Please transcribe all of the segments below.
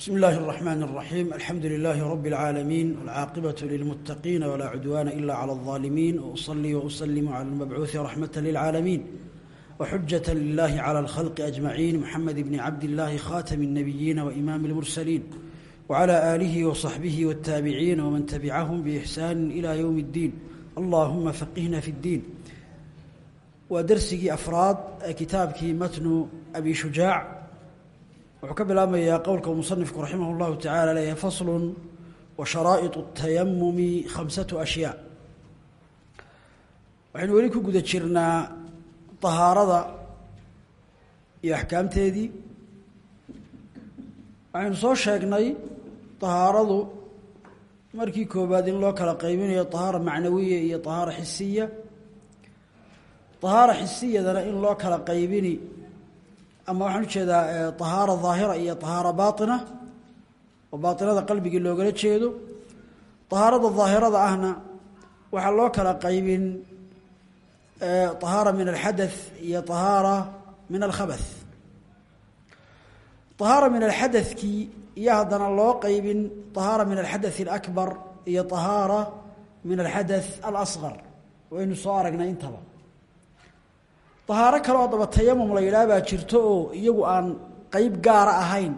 بسم الله الرحمن الرحيم الحمد لله رب العالمين والعاقبة للمتقين ولا عدوان إلا على الظالمين وأصلي وأسلم على المبعوث رحمة للعالمين وحجة لله على الخلق أجمعين محمد بن عبد الله خاتم النبيين وإمام المرسلين وعلى آله وصحبه والتابعين ومن تبعهم بإحسان إلى يوم الدين اللهم فقهنا في الدين ودرسي أفراد كتابك متن أبي شجاع wuxuu ka bilaabmayaa qowlka uu musanifku raximah اllahu tacala leeyahay faslu wa sharaa'iط الtayamumi khamsatu ashyaa waxaynu weli ku guda jirnaa طahaarada iyo axkaamteedii waxaynu soo sheegnay طahaaradu markii koobaad in loo kala qaybinayo طahaara macnawiya iyo طahaara xisiya طahaara xisiyadana in loo kala qaybini ama waxaan ujeedaa طahaara ظaahira iyo طahaara baaطina oo baaطinada qalbigii loogala jeedo طahaarada ظaahirada ahna waxaa loo kala qaybin طahaara min alxadaث iyo طahaara min alkhabaث طahaara min alxadaثkii iyo haddana loo qaybin طahaara min alxadaث الأكbar iyo طahaara min alxadaث الأصغر waynu soo aragnay intaba dahaaro kale oo daba tayamum la yidhaah baa jirto oo iyagu aan qeyb gaara ahayn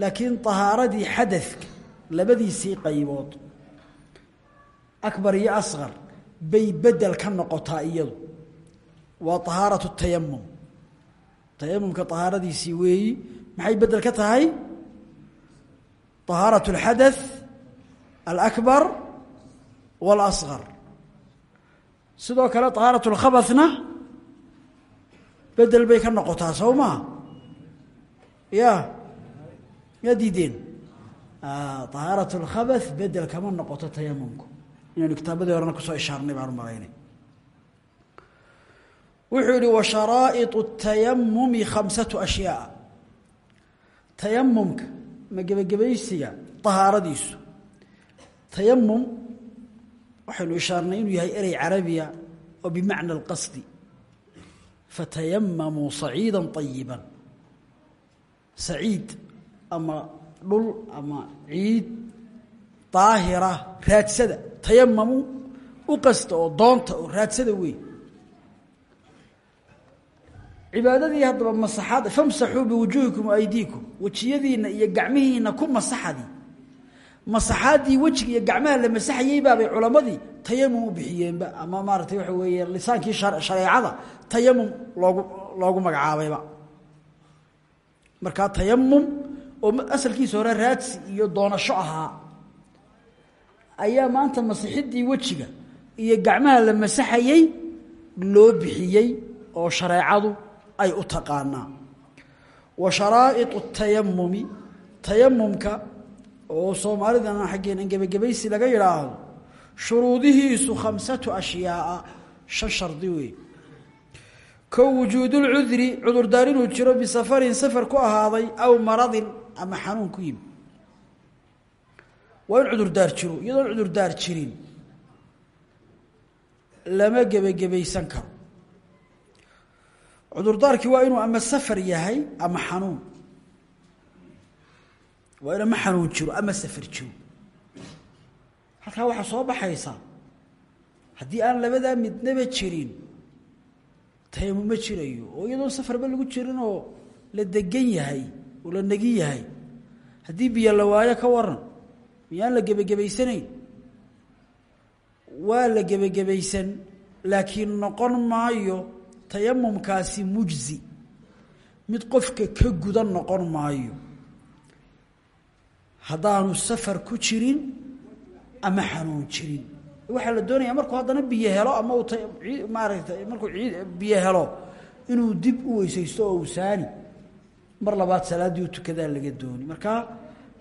laakiin tahaaradii xadadka labadiisii qaybood akbar iyo asqar bay bedel ka noqotaa iyadu. Waa tahaaratu tayamum tayamumka tahaaradiisii weeyi maxay bedel ka tahay? Tahaaratu alxadath alakbar waalasqar sidoo kale bedel bay ka noqotaa sow maha ya yaa diideen طahaarat اlkhabaث bedel kama noqoto tayamumku inaynu kitaabadii horena kusoo ishaarnay baanu maraynay wuxuu yihi washaraa'iط الtayamumi khamsaةu أshyaء tayamumka ma gebagabaysiga طahaaradiisu tayamum waxaynu ishaarnay inuu yahay erey carabiya oo bimacna اlqasdi fatayamamuu saciida ayiba saciid ama dhul ama ciid daahira raadsada. Tayamamuu u doonta oo raadsada weey cibaadadii haddaba masaxaad famsaxuu biwujuuhikum waaydiikum wejiyadiinna iyo gacmihiinna ku masaxadii masaxaaddii wejiga iyo gacmaha la masaxayey baabay culammadii tayamum u bixiyeenba. Ama maaratay waxa weeye lisaankii shareecada tayamum loogu loogu magacaabayba markaa tayamum oo asalkiisa hore raadsi iyo doonasho ahaa ayaa maanta masixidii wejiga iyo gacmaha la masaxayey loo bixiyey oo shareecadu ay u taqaanaa. Wa sharaa'iطu tayamumi tayamumka oo soomaalidana xaggeenan gebagabaysi laga yidhaahdo shuruudihiisu khamsatu ashyaaa shan shardi wey kow wujuudulcudri cudurdaar inuu jiro bisafarin safar ku ahaaday aw maradin ama xanuun ku yimi waa in cudurdaar jiro iyadoon cudurdaar jirin. Lama gebagabaysan karo. Cudurdaarkii waa inuu ama safar yahay ama xanuun. Waa in ama jiro ama safar jiro. Halkaa waxaa soo baxaysaa haddii aan labadaa midnaba jirin tayamum ma jirayo oo iyadoon safarba lagu jirin oo la degan yahay oo la negin yahay. Haddii biyo la waayo ka waran miyaan la gebagebaysanayn? Waa la gebagebaysan laakiin noqon maayo tayamumkaasi mujzi. Mid qofka ka gudan noqon maayo. Haddaanu safar ku jirin ama xanuun jirin waxaa la doonaya markuu haddana biyo helo ama uu maaragtay markuu biyo helo inuu dib u weysaysto oo saani mar labaad salaaddii u tukadaa laga dooni. Markaa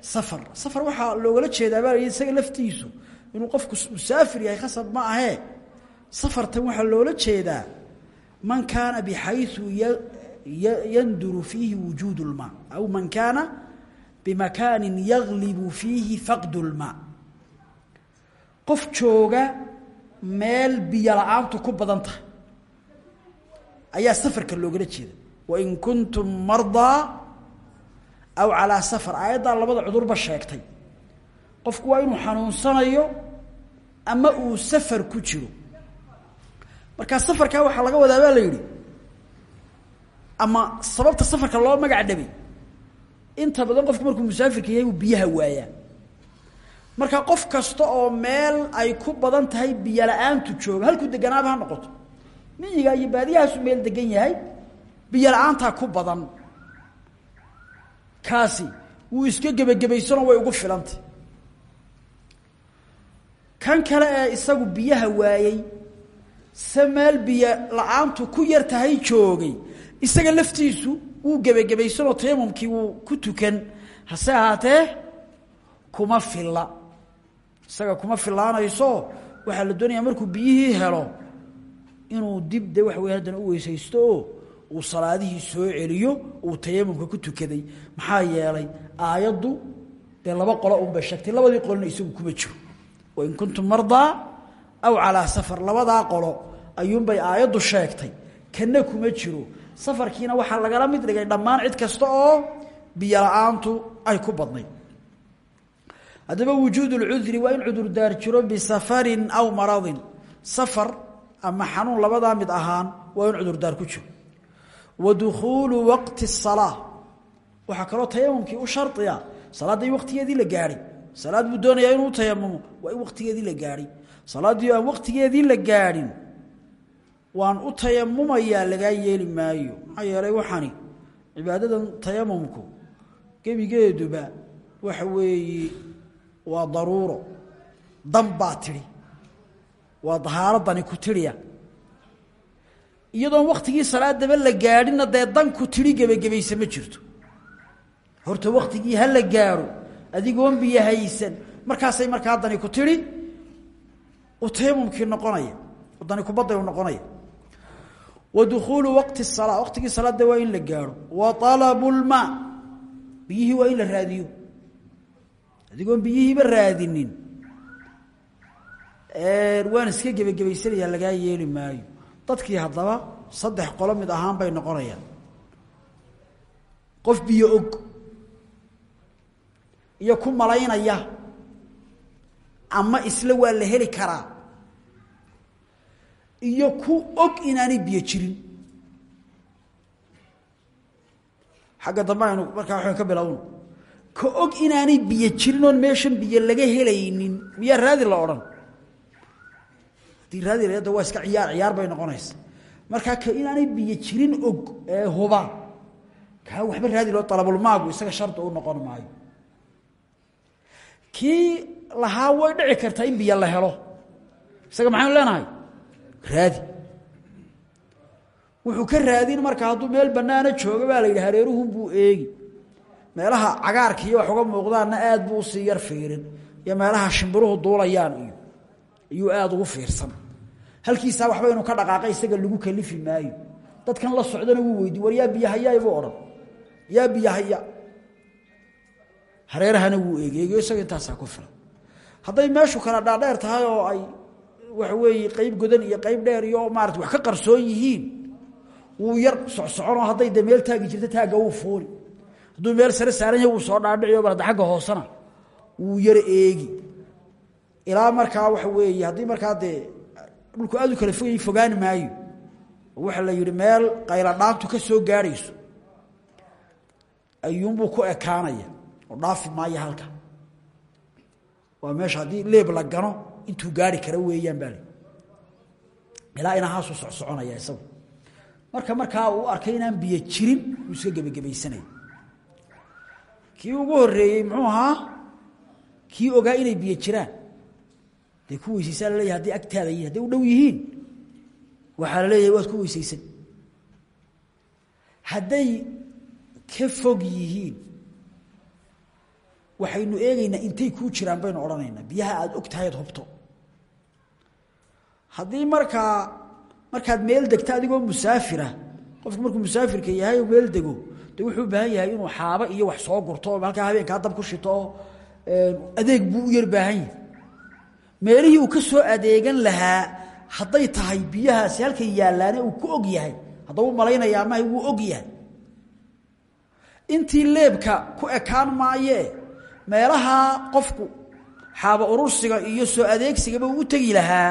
safar safar waxaa loogala jeedaa isaga laftiisu inuu qofku musaafir yahay khasab ma ahee safartan waxaa loola jeedaa man kaana bixayu yanduru fiihi wujuud اlmaa aw man kaana bimakaani yaglibu fiihi faqd اlmaa qof jooga meel biyo la'aantu ku badan tahay. Ayaa safarka loogala jeeda wain kuntum mardaa aw calaa safar. Aayaddaa labada cudurba sheegtay. Qofku waa inuu xanuunsanayo ama uu safar ku jiro. Markaa safarkaa waxaa laga wadaa baa la yidhi ama sababta safarka loo magac dhabay inta badan qofku markuu musaafirka yahay uu biyaha waayaa marka qof kasta oo meel ay ku badan tahay biyo la'aantu jooga halkuu deganaaba ha noqoto. Miyiga iyo baadiyahaasu meel degan yahay biyo la'aantaa ku badan. Kaasi wuu iska gebagabaysanoo way ugu filantay. Kan kale ee isagu biyaha waayey se meel biyo la'aantu ku yar tahay joogay isaga laftiisu wuu gebagabaysanoo tayamumkii wuu ku tukan. Hase ahaatee kuma filla isaga kuma filaanayso waxaa la doonayaa markuu biyihii helo inuu dib de waxa wey haddana u weysaysto oo uu salaadihii soo celiyo uu tayamumka ku tukaday. Maxaa yeelay aayaddu dee laba qolo unbay sheegtay labadii qolona isagu kuma jiro. Wain kuntum mardaa aw calaa safar labadaa qolo ayuunbay aayaddu sheegtay kana kuma jiro. Safarkiina waxaa lagala mid dhigay dhammaan cid kasta oo biyo ay ku badnayd haddaba wujuud اlcudri waa in cudurdaar jiro bisafarin aw maradin safar ama xanuun labadaa mid ahaan waa in cudurdaar ku jiro wa dukhuulu waqti الsalaa waxaa kaloo tayamumkii u shardiya salaadda in waqtigeedii la gaadhay salaad buu doonayaa inuu tayamumo waa in waqtigeedii la gaadhay salaaddii aan waqtigeedii la gaadhin waan u tayamumayaa lagaa yeeli maayo maxaa yeelay waxani cibaadadan tayamumku gebigeeduba waxa weeye waa daruuro. Dan baa tidhi. Waa dahaaradani ku tidhiya. Iyadoon wakhtigii salaadaba la gaadhinna dee dan ku tidhi gebagebaysa ma jirto. Horta wakhtigii ha la gaadho adigoon biyo haysan markaasay markaa dani ku tidhi uteymumkii noqonaya dani kubadday u noqonaya. Wa dukhuulu waqti salaa waqtigii salaadda waa in la gaadho. Wa alabu waa in la raadiyo adigoon biyihiiba raadinin. Waan iska gebagebaysanayaa lagaa yeeli maayo. Dadkii haddaba saddex qolo mid ahaan bay noqonayaan. Qof biyo og. Iyo ku malaynaya. Ama isla waa la heli karaa. Iyo ku og inaanay biyo jirin. Xagga dambe aynu markaa waxaan ka bilowno ka og inaanay biyo jirin meeshan biyo laga helaynin. Miyaa raadi la odhan? Haddii raadi la waa iska ciyaar ciyaar bay noqonaysa. Markaa ka inaanay biyo jirin og ee huba. Kaa waxba raadi loo dalabulmaagu isaga shardi u noqon maayo. Kii lahaa way dhici kartaa in biyo la helo. Isaga maxaynu leenahay? Raadi. Wuxuu ka raadin marka hadduu meel banaana jooga baa la yidhi hareeruhun buu eegi meelaha cagaarka iyo wax uga muuqdaanna aad buu u sii yar fiirin. Iyo meelaha shimbiruhu duulayaan iyo iyuu aada ugu fiirsan. Halkiisaa waxba inuu ka dhaqaaqay isaga lagu kalifi maayo. Dadkan la socdana wuu weydi war yaa buu odhan. Yaa biyahaya hareerahana wuu eegeegiyo isaga intaasaa ku filan. Hadday meeshu kala dhaadheer tahay oo ay waxa weeye qeyb godan iyo qeyb dheer iyo maarata wax ka qarsoon yihiin wuu yar socsoconoo hadday de taagi jirta taagga wuu fuuli hadduu meel sare saaran yahay wuu soo dhaadhiciyo barada agga hoosena wuu yar eegi. Ilaa markaa waxa weeye haddii markaa dee dhulku aad u kala fogayay fogaani maayo. Oo waxaa la yidhi meel qayla dhaantu ka soo gaadhayso. Ayuunbuu ku ekaanaya oo dhaafi maayo halka. Waa meesha haddii leeb la gano intuu gaari kara weeyaan baa ilaa inahaasuu socsoconaya isagu. Marka markaa uu arkay inaan biyo jirin uu iska gebagabaysanaya kii ugu horeeyey muxuu ahaa? Kii ogaa inay biyo jiraan? Dee ku weysaysaa la leeyahay hadday agtaada yihiin hadday u dhow yihiin? Waxaa la leeyahay waad ku weysaysan. Hadday ka fog yihiin waxaynu eegaynaa intay kuu jiraan baynu odhanaynaa. Biyaha aada og tahay ad hubto. Haddii markaa markaad meel degto adigoo musaafira qofku markuu musaafirka yahay meel dego de wuxuu u baahan yahay inuu xaabo iyo wax soo gurto oo halkaa habeenkaa dab ku shito oo adeeg buu yar baahan yahay. Meelihii uu ka soo adeegan lahaa hadday tahay biyahaasi halkay yaallaane uu ku og yahay. Haddaba u malaynayaa mahay wuu og yahay. Intii leebka ku ekaan maayee meelahaa qofku xaaba urursiga iyo soo adeegsigaba uu tegi lahaa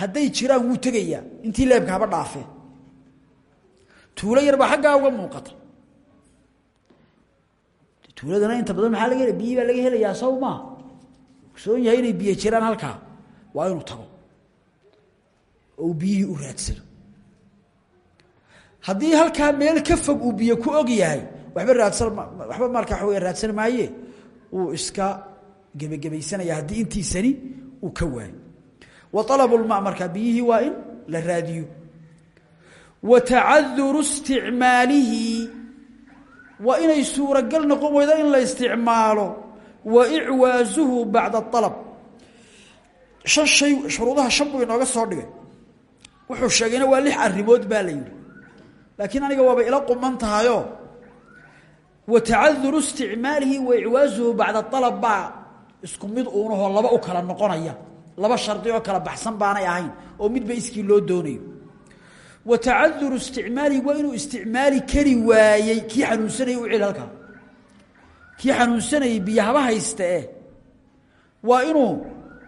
hadday jiraan wuu tegayaa. Intii leebka haba dhaafee. Tuulo yarbaa xaggaa uga muuqata tuuladana inta badan maxaa laga biyi baa laga helayaa saw maa. Ogsoon yahay inay biyo jiraan halkaa waa inuu tago. Oo uu u raadsano haddii halkaa meel ka fog uu biyo ku og yahay waxba raadsan waxba markaa wey raadsan maaye. Uu iska gebagebaysanaya haddii intiisani uu ka waayo. Wa alabulma markaa biyihii waa in la raadiyo. Wa tacaduru isticmaalihi waa inay suuragal noqon weydo in la isticmaalo. Wa icwaasuhu bacda alab shan shay shuruudaha shan buu inooga soo dhigay. Wuxuu sheegayna waa lix arrimood baa la yidhi. Laakiin aniga waaba ila quman tahayo wa tacaduru isticmaalihi wa icwaasuhu bacda alab baa isku mid uunahoo laba u kala noqonaya. Laba shardi oo kala baxsan baanay ahayn oo midba iskii loo doonayo wa tacaduru isticmaalihi waa inuu isticmaali kari waayey. Kii xanuunsanayay u celi halkaa kii xanuunsanayay biyo haba hayste eh. Waa inuu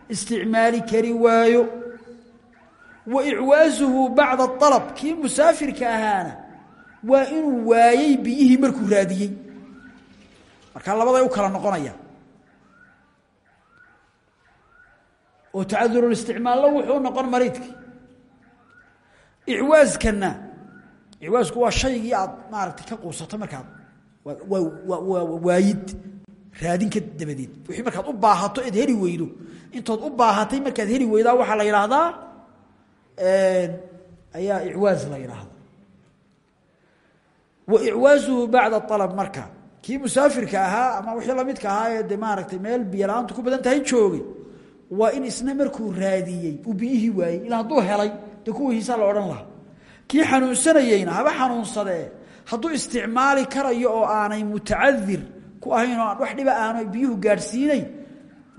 isticmaali kari waayo. Wa icwaasuhu bacda alab kii musaafirka ahaana waa inuu waayey biyihii markuu raadiyey. Markaa labaday u kala noqonaya. Oo tacadurulisticmaallo wuxuu noqon mariidkii icwaaskana. Icwaasku waa shaygii aad maaragtay ka quusato markaad waa waa waayid raadin ka dabadeed. Wixii markaad u baahato eed heli weydo. Intood u baahatay markaad heli weydaa waxaa la yidhaahdaa ayaa icwaas la yidhaahda wa icwaasuhu bacda alab marka. Kii musaafirka ahaa ama wixii lamidka ahaa ee de maaragtay meel biyo la'aantu ku badan tahay joogay waa in isna markuu raadiyey uu biyihii waayey ila hadduu helay dee kuwihiisaa la odhan lahaa. Kii xanuunsanayeyna haba xanuunsadee. Hadduu isticmaali karayo oo aanay mutacadir ku ahayn oo wax dhiba aanu biyuhu gaadhsiinayn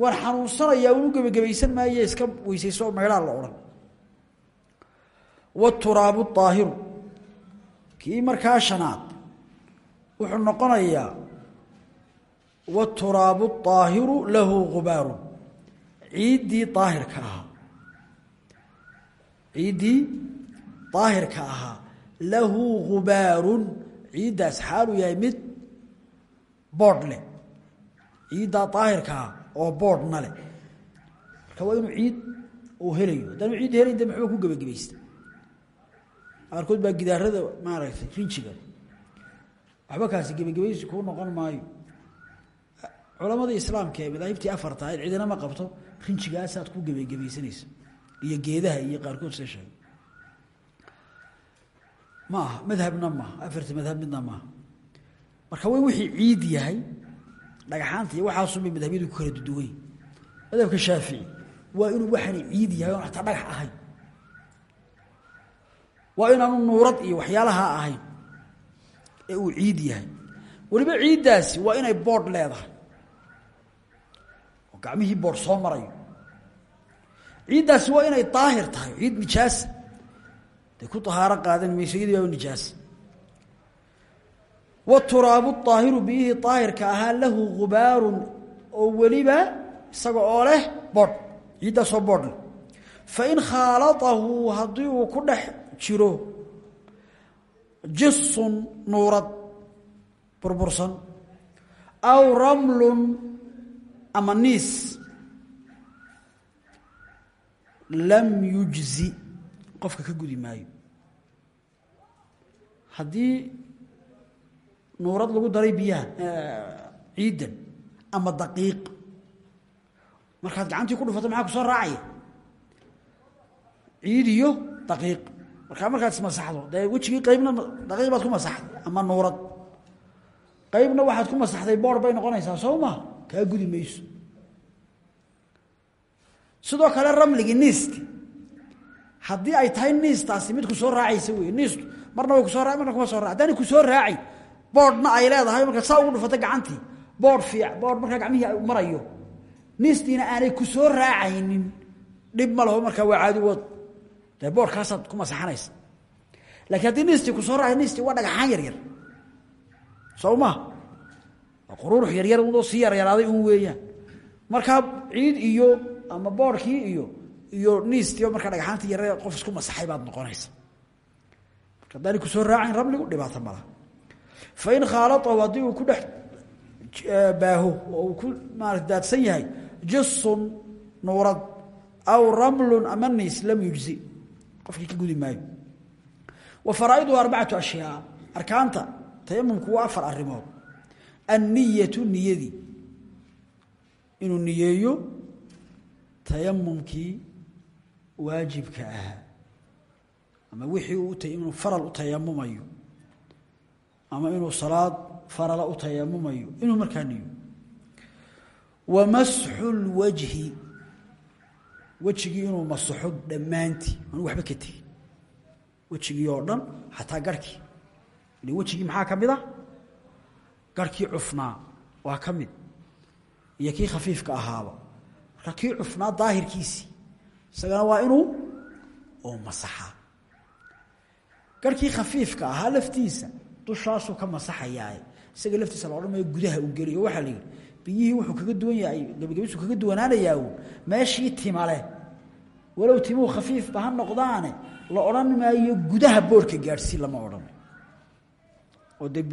waan xanuunsanayaa unu gebagabaysan maaye iska weysayso oo meydhaa la odhan. Waturaabu aahiru. Kii markaa shanaad wuxuu noqonayaa waturaabu aahiru lahu gubaaru. Ciiddii daahirka ahaa ciiddii daahirka ahaa lahu gubaarun ciiddaas xaaluu yahay mid boodh leh. Ciiddaa daahirka ah oo boodhna leh. Marka waa inuu ciid uu helayo. Haddaanu ciid helayn de maxba ku gebagabaysta qaarkood baa gidaarada maaragtay rinjiga waxba kaasi gebagabaysi kuu noqon maayo. Culamadii islaamka ee madaahibtii afarta ahayd cidina ma qabto rinjigaasaad ku gebagabaysanaysa iyo geedaha iyo qaarkood see sheegay. Ma madhabna maaha afarta madhab midna maaha. Marka way wixii ciid yahay dhagaxaanta iyo waxaasunbay madhabyadu ku kala duduwan madhabka shaafici waa inuu waxani ciid yahay oon hataa dhagax ahayn. Waa inaanu nuurad iyo waxyaalaha ahayn ee uu ciid yahay. Weliba ciiddaasi waa inay boodh leedahay. Oo gacmihii boodh soo marayo ciiddaasi waa inay daahir tahay ciid nijaasa dee ku tahaaro qaadan mayso iyadii baa nijaasa waturaabu aahiru biyihii daahirka ahaa lahu gubaarun oo weliba isaga oo leh boodh ciiddaasoo boodh. Leh fain khaalaahu haddii uu ku dhex jiro jisun nuurad burbursan aw ramlun ama niis lam yujzi qofka ka gudi maayo. Haddii nuurad lagu daray biyaha ciiddan ama daqiiq markaad gacantii ku dhufato maxaa ku soo raacaya? Ciid iyo daqiiq. Markaa markaad ismasaxdo dee wejigii qaybna daqiiq baad ku masaxday ama nuurad. Qaybna waxaad ku masaxday boor bay noqonaysaa soo maa kaa gudi mayso sidoo kale ramligii niisti haddii ay tahay niistaasi mid ku soo raacaysa wey niistu marna way ku soo ra marna kuma soo ra haddaana ku soo raacay boodhna ay leedahay markaad saa ugu dhufato gacantii. Boodh fiic boodh markaa gacmihii marayo. Niistiina aanay ku soo raacaynin. Dhib ma laho markaa waa caadi wad dee boodhkaasaad ku masaxanaysa. Laakiin haddii niistii ku soo raacay niistii waa dhagaxaan yar yar. Soo ma quruurux yaryar unoo sii yaryaraaday un weeyaan. Markaa ciid iyo ama boorkii iyo iyo niistiiba markaa dhagxaantii yaree qof isku masaxay baad noqonaysa. Marka haddaanay ku soo raacayn rabligu dhibaato malaha fain khaalaahu haddii uu ku dhex baaho oo ku maarata daadsan yahay jasun nuurad aw ramlun ama niis yujzi. Qofkii ka gudi maayo. Wa faraa'iduhu arbacatu ashyaa arkaanta tayamumku waa afar arrimood. Anniyatu niyadii inuu niyeeyo tayamumkii waajibka ahaa ama wixii uu inuu faral u tayamumayo ama inuu salaad farala u tayamumayo inuu markaa niyo. Wa masxu lwajhi wejigii inuu masaxo dhammaantii anu waxba ka tegin. Wejigii oo dhan xataa garhkii ile wejigii maxaa ka mid a garhkii cufnaa waa ka mid. Iyo kii khafiifka ahaaba marka kii cufnaa daahirkiisii isagana waa inuu masaxaa. Garhkii khafiifka ahaa laftiisa dushaasuu ka masaxayaa isaga laftiisa la odhan maayo gudaha u geliyo. Waxaa la yidhi biyihii wuxuu kaga duwan yahay gebagabisu kaga duwanaanayaa meeshii timale walow timuhu khafiifba ha noqdaane la odhan maayo gudaha boorhka gaadhsii lama odhanayo. Oo dee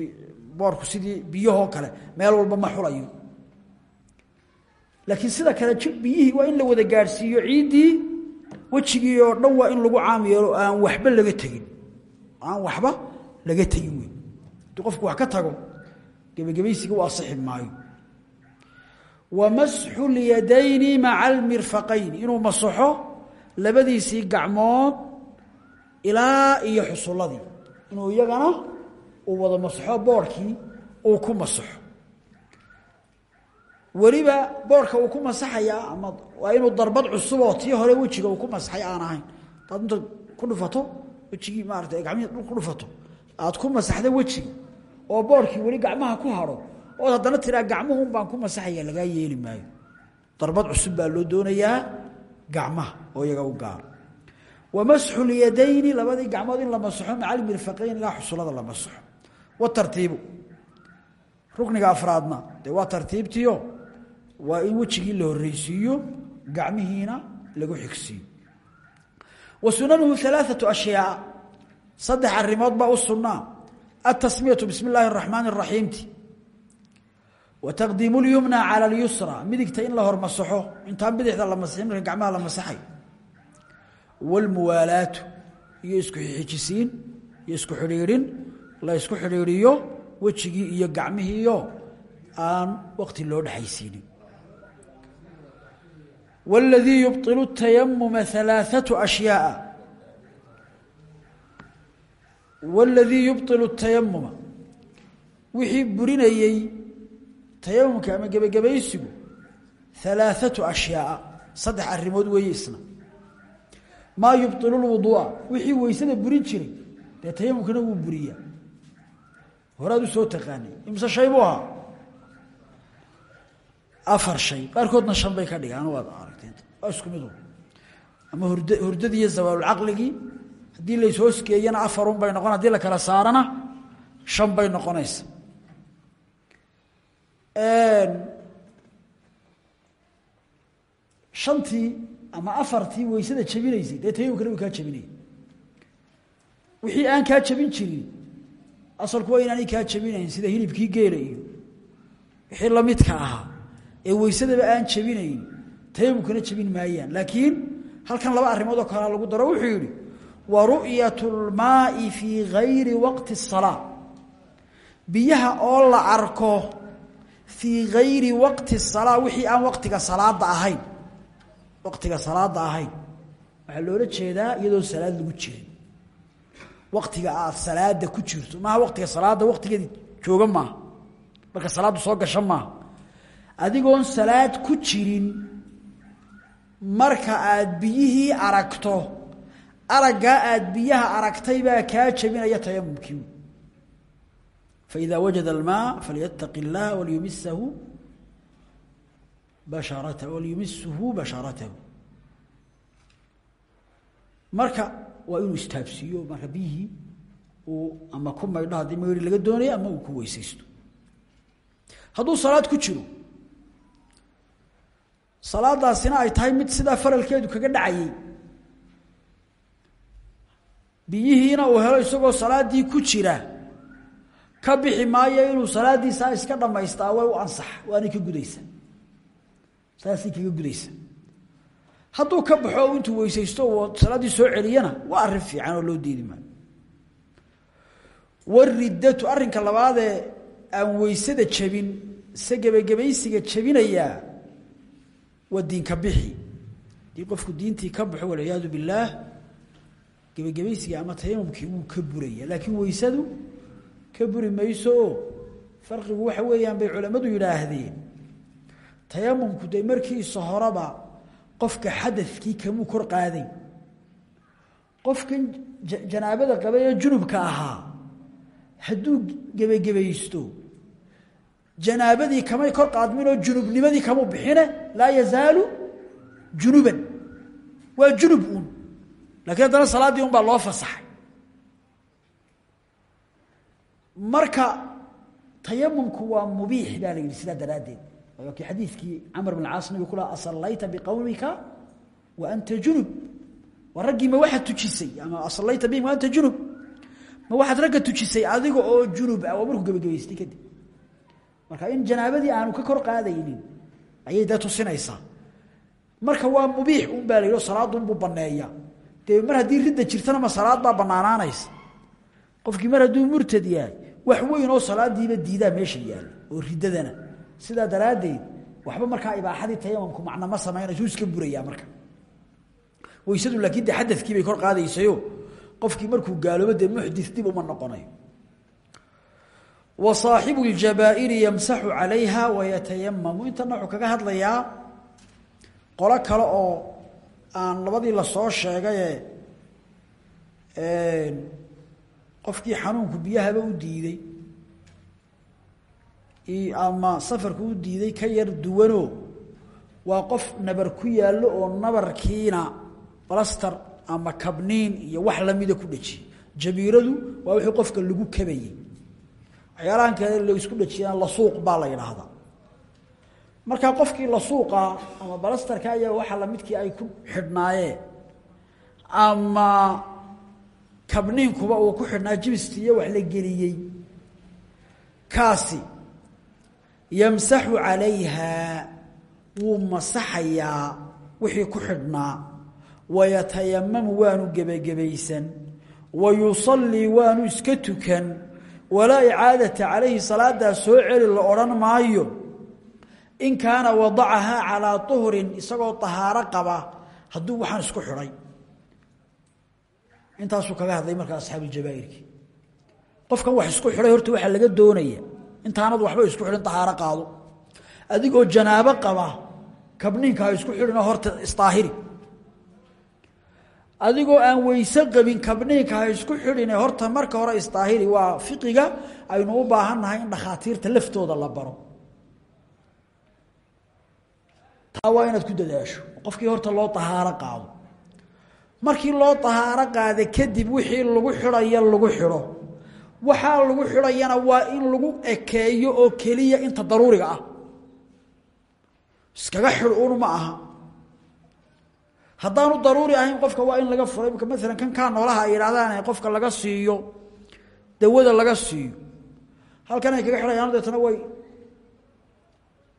boorku sidii biyahoo kale meel walba ma xulayo laakiin sida kale biyihii waa in la wada gaadhsiiyo ciiddii wejigii oo dhan waa in lagu caam yeelo aan waxba laga tegin. Aan waxba laga tegin wey haddii qofku wax ka tago gebagabaysiga u asixi maayo. Wa masxu lyadayni maca almirfaqayn inuu masaxo labadiisii gacmood ilaa iyo xusulladii inuu iyagana uu wada masaxo boorhkii uu ku masaxo weliba boorhka uu ku masaxayaa ama waa inuu darbad cusub oo tii hore wejiga uu ku masaxay aan ahayn. Hadaad inta ku dhufato wejigii maarata gacmihii dhul ku dhufato. Aad ku masaxda wejiga oo boorhkii weli gacmaha ku haro ood haddana tiraa gacmuhun baan ku masaxaya lagaa yeeli maayo. Darbad cusub baa loo doonayaa gacmaha oo iyaga u gaaro wa masxu lyadayni labadii gacmood in la masaxo maca almirfaqayn ilaa xusulada la masaxo. Watartiibu rukniga afraadna dee waa tartiibtiio waa in wejigii la horreysiiyo gacmihiina lagu xigsiiyo wa sunanuhu alaaثatu ashyaa saddex arrimood baa u sunnaa atasmiyatu bismi illaahi اraxmaan الraxiimti wa taqdiimu اlyumna calى اlyusra midigta in la hormasaxo intaan bidixda la masixin marka gacmaha la masaxay wاlmuwaalaatu iyo isku xijisiin iyo isku xidhiidhin la isku xidhiidhiyo wejigii iyo gacmihiiyo aan waqti loo dhexaysiinin wاladii yubطil الtayamuma ثalaaثaة أشhyaaءa wاladii yubطil الtayamuma wixii burinayey tayamumka ama gebagabaysigu ثalaaثaة أشhyaaءa saddex arrimood weeye isna maa yubطil الwuduuءa wixii weysada burin jiray dee tayamumkana wuu buriyaa horaad u soo taqaanay imse shay buu ahaa afar shay. Qaarkoodna shan bay ka dhigaan waad aragteen isku midu ama hurd hurdadii iyo zawaalulcaqligii haddii lays hoosgeeyana afarun bay noqon haddii la kala saarana shan bay noqonaysa. Shantii ama afartii weysada jabinaysay. Dee tayamumkana way kaa jabinaya wixii aan kaa jabin jirin asalku waa inaanay kaa jabinayn sida hilibkii geela iyo lamidka ahaa ee weysadaba aan jabinayn tayamumkana jabin maayaan laakiin halkan laba arrimood oo kalea lagu daro wuxuu yidhi wa ru'yat اlmaai fii gayri waqti الsalaa biyaha oo la arko fii gayri waqti الsalaa wixii aan waqtiga salaada ahayn waqtiga salaada ahayn waxaa loola jeedaa iyadoon salaad lagu jirin waqtiga aad salaada ku jirto maaha waqtiga salaada waqtigeedi jooga maaha marka salaaddu soo gasho maaha adigoon salaad ku jirin marka aad biyihii aragto araggaa aad biyaha aragtay baa kaa jebinaya tayamumkii faida wajada almaa falyataqi اllaha waliyumisahu bashaarata waliyumisuhu bashaaratahu marka waa inuu istaabsiiyo marka biyihii uu ama ku maydho laga doonay ama uu ku weysaysto. Hadduu salaad ku jiro salaadaasina ay tahay mid sidaa faralkeedu kaga dhacayay. Biyihiina uu helo isagoo salaadii ku jira. Ka bixi maayo inuu salaadiisaa iska dhamaystaa way u ansax waanay ka gudaysa. Saasay kaga gudaysa. Hadduu ka baxo intuu weysaysto oo salaaddii soo celiyana waa arrin fiican oo loo diidi maayo. Wariddatu arrinka labaadee aan weysada jabin se gebagabaysiga jabinayaa waa diinka bixi. Hadii qofku diintii ka baxo walciyaadu billaah gebagabaysiga ama tayamumkii wuu ka buraya. Laakiin weysadu ka buri mayso oo farqigu waxa weeyaan bay culammadu yidhaahdeen. Tayamumku dee markiisa horeba qofka xadadkii kamuu kor qaaday. Qofkan janaabada qabay ee junubka ahaa hadduu gebagabaysto janaabadii kamay kor qaadminoo junubnimadii kamuu bixine laa yazaalu junuban. Waa junub uun. Lakiin haddana salaaddii un loo fasaxay. Marka tayamumku waa mubiix baa la yidhi sidaa daraaddeed. Kii xadiidkii camr bn caas nabigu ku laha asallayta biqowmika wa anta junub. Waa raggii ma waxaad tujisay ama asallayta bihim wa anta junub. Ma waxaad ragga tujisay adiga oo junub ah waa markuu gebagabaystay kadib marka in janaabadii aanu ka kor qaadaynin ayay dee tusinaysaa. Marka waa mubiix un baa la yidhi o salaadunbuu baneeya mar haddii ridda jirtana ma salaad baa banaanaanaysa qofkii mar hadduu murtad yahay wax weyn oo salaadiiba diidaa meesha yaalla oo riddadana. Sidaa daraaddeed waxba markaa ibaaxadii tayamumku macna ma samaynayso iska burayaa marka. Weysadu laakiin dee xadadkii bay kor qaadaysayo. Qofkii markuu gaaloobo dee dib uma noqonayo wa saaxibu ljabaa'iri yamsaxu calayha wayatayamamu intana wuxuu kaga hadlayaa qolo kale oo aan labadii la soo sheegaye qofkii xanuunku biyahaba u diiday ama safarku u diiday ka yar duwanoo waa qof nabar ku yaallo oo nabarkiina balastar ama kabniin iyo wax lamida ku dhajiye jabiiradu waa wixii qofka lagu kabayey waxyaalahan kale la isku dhajiyaan lasuuq baa la yidhaahdaa. Markaa qofkii lasuuqa ama balastarka ayaa waxa lamidkii ay ku xidhnaayeen ama kabniinkuba uu ku xidhnaa jibist iyo wax la geliyey kaasi yamsaxu calayha wuu masaxayaa wixii ku xidhnaa. Wayatayamamu waanu gebagabaysan wa yusallii waanu iska tukan walaa icaadata calayhi salaadaa soo celi la odhan maayo. In kaana wadacahaa calaa tuhrin isagoo tahaaro qaba hadduu waxaan isku xidhay. Intaasuu kaga hadlay markaa asxaabuuljabaa'irkii qofkan wax isku xidhay horta waxaa laga doonaya. Intaanad waxba isku xidhin tahaaro qaado. Adigoo janaabo qaba kabniinka ha isku xidhinoo horta isdaahiri adigoo aan weyse qabin kabniinka ha isku xidhine horta marka hore isdaahiri waa fiqiga aynu u baahan nahay in dhakhaatiirta laftooda la baro. Taa waa inaad ku dadaasho. Qofkii horta loo tahaaro qaado. Markii loo tahaaro qaada kadib wixii lagu xidhaya lagu xidho. Waxaa lagu xidhayana waa in lagu ekeeyo oo keliya inta daruuriga ah. Iskaga xidh un ma aha haddaanu daruuri ahayn qofka waa in laga furay maalan kan kaa noolaha ay qofka laga siiyo dawada laga siiyo. Halkan ay kaga xidhayaan deetana way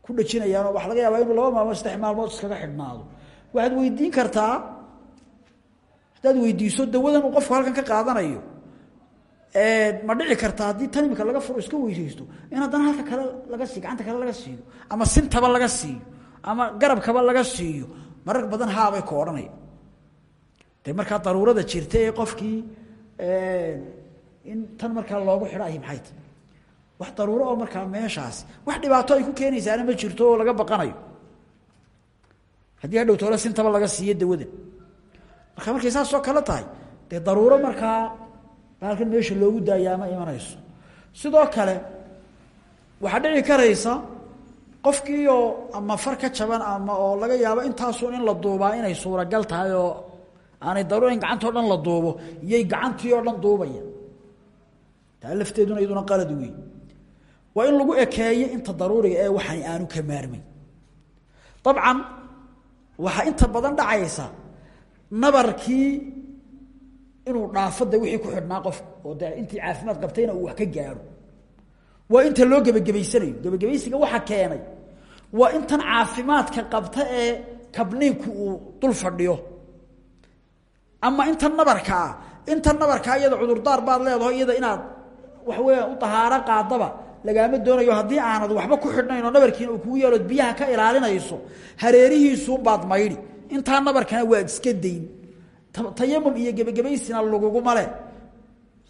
ku dhajinayaanoo waxa laga yaabaa inuu laba maalmood saddex maalmood iskaga xidhnaado. Waxaad weydiin kartaa haddaad weydiiso dawadan uu qofku halkan ka qaadanayo ma dhici karta haddii tan imika laga furo iska weysaysto in haddana halka kale laga siiyo gacanta kale laga siiyo ama sintaba laga siiyo ama garabkaba laga siiyo marar badan haabay ku odhanaya dee markaa daruurada jirta ee qofkii in tan markaa loogu xidho ay maxay tahy wax daruuro oo markaa meeshaasi wax dhibaato ay ku keenaysaana ma jirto oo laga baqanayo. Haddii hadhow toole sintaba laga siiyo dawadan. Marka markay saasoo kale tahay dee daruuro markaa halkan meesha loogu daayaa ma imanayso. Sidoo kale waxaa dhici karaysa qofkii oo ama far ka jaban ama oo laga yaabo intaasun in la duubaa inay suuragal tahay oo aanay daruura in gacantao dhan la duubo iyay gacantii oo dhan duubaya. Taa lafteeduna qalad weyn. Waa in lagu ekeeyo inta daruuriga ee waxaan aanu ka maarmayn dabcan waxaa inta badan dhacaysa nabarkii inuu dhaafo de wixii ku xidhnaa qofka oo de intii caafimaad qabtayna uu wax ka gaaro waa inta loo gebagabaysanayo gebagabaysiga waxa keenay waa intan caafimaadka qabta ee kabniinku uu dul fadhiyo. Ama intan nabarka ah. Intan nabarkaa iyada cudurdaar baad leedaho iyada inaad waxa weeyaan u dahaaro qaadaba lagaama doonayo. Haddii aanad waxba ku xidhnayn oo nabarkiina uu kugu yeelood biyaha ka ilaalinayso hareerihiisuunbaad maydhi intaa nabarkana waad iska dayn tayamum iyo gebagabaysina laguguma le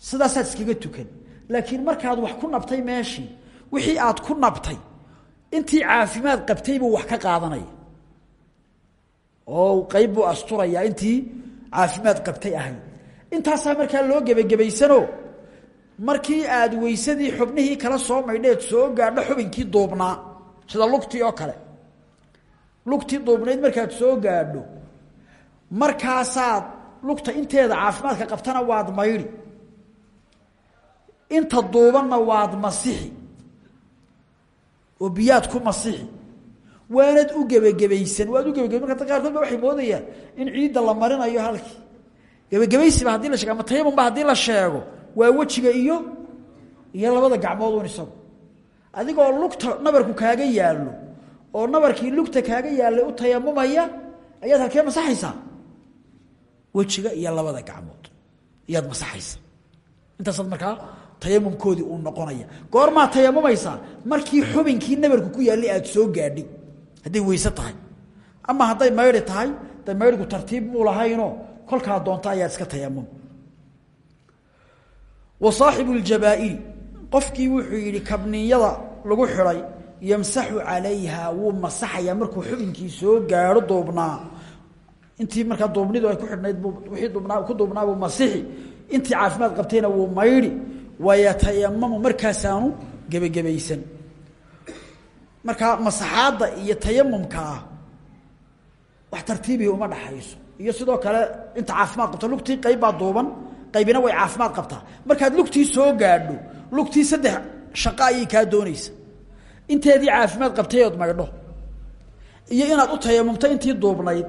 sidaasaad iskaga tukan laakiin markaad wax ku nabtay meeshii wixii aad ku nabtay intii caafimaad qabtay buu wax ka qaadanaya. Oo qayb buu asturayaa intii caafimaad qabtay ahayd intaasaa markaa loo gebagabaysano markii aad weysadii xubnihii kala soo maydheed soo gaadho xubinkii duubnaa sida lugtii oo kale. Lugtii duubnayd markaad soo gaadho markaasaad lugta inteeda caafimaadka qabtana waad maydhi inta duubanna waad masixi oo biyaad ku masixi waanad u gebagabaysan waad u gebagabay marka qaarkood ba waxay moodayaan in ciidda la marinayo halkii. Gebagabaysiba haddii la sheego ama tayamumba haddii la sheego waa wejiga iyo iyo labada gacmood un isagu. Adigoo lugta nabarku kaaga yaallo oo nabarkii lugta kaaga yaallay u tayamumaya ayaad halkee masaxaysaa? Wejiga iyo labada gacmood. Ayaad masaxaysa intaasaad markaa tayamumkoodii uu noqonaya. Goormaa tayamumaysaa markii xubinkii nabarku ku yaallay aada soo gaadhay hadday weyse tahay. Ama hadday maydhi tahay de maydhigu tartiib muu lahaynoo kolkaa doonta ayaad iska tayamum wa saaxibu ljabaa'iri qofkii wuxuu yidhi kabniyada lagu xidhay yamsaxu calayha wuu masaxayaa markuu xubinkii soo gaadho duubnaa. Intii markaa duubnidu ay ku xidhnayd wixii duubnaa ku duubnaabuu masixi. Intii caafimaad qabtayna wuu maydhi wayatayamamu markaasaanu gebagabaysan markaa masaxaadda iyo tayamumkaa wax tartiibihi uma dhaxayso. Iyo sidoo kale inta caafimaad qabto lugtii qayb duuban qaybina way caafimaad qabtaa. Markaad lugtii soo gaadho lugtii saddex shaqo ayay kaa doonaysa. Inteedii caafimaad qabtay ood maydho iyo inaad u tayamumto intii duubnayd.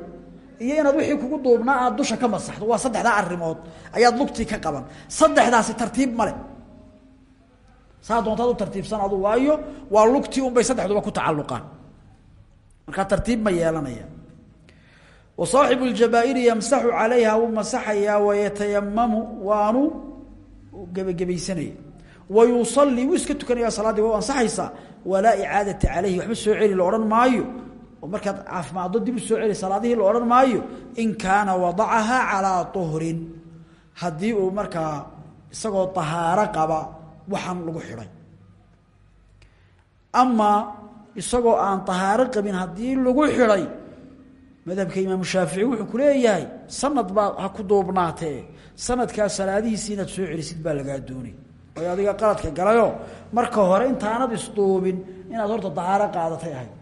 Iyo inaad wixii kugu duubnaa aad dusha ka masaxdo. Waa saddexdaa arimood ayaad lugtii ka qaban. Saddexdaasi tartiib male saa doontaad u tartiibsan adu waayo waa lugtii unbay saddexduba ku tacalluqaan. Markaa tartiib ma yeelanaya. Wa saaxibu ljabaa'iri yamsaxu calayha wuu masaxayaa wayatayamamu waanu gebagabaysanaya wa yusalii wuu iska tukanaya salaaddii waa ansaxaysaa walaa icaadata calayhi waxba soo celi la maayo. Oo markaad dib u soo celi salaadihii la maayo in kaana wadacahaa calaa uhrin haddii uu markaa isagoo tahaaro qaba waxaan lagu xidhay. Amaa isagoo aan tahaaro qabin haddii lagu xidhay madhabka imaamu shaafici wuxuu ku leeyahay sanad baa ha ku duubnaatee sanadkaa salaadihiisi inaad soo celisid baa lagaa doonay way adiga qaladka galayoo marka hore intaanad isduubin inaad horta tahaaro qaadatay ahayd.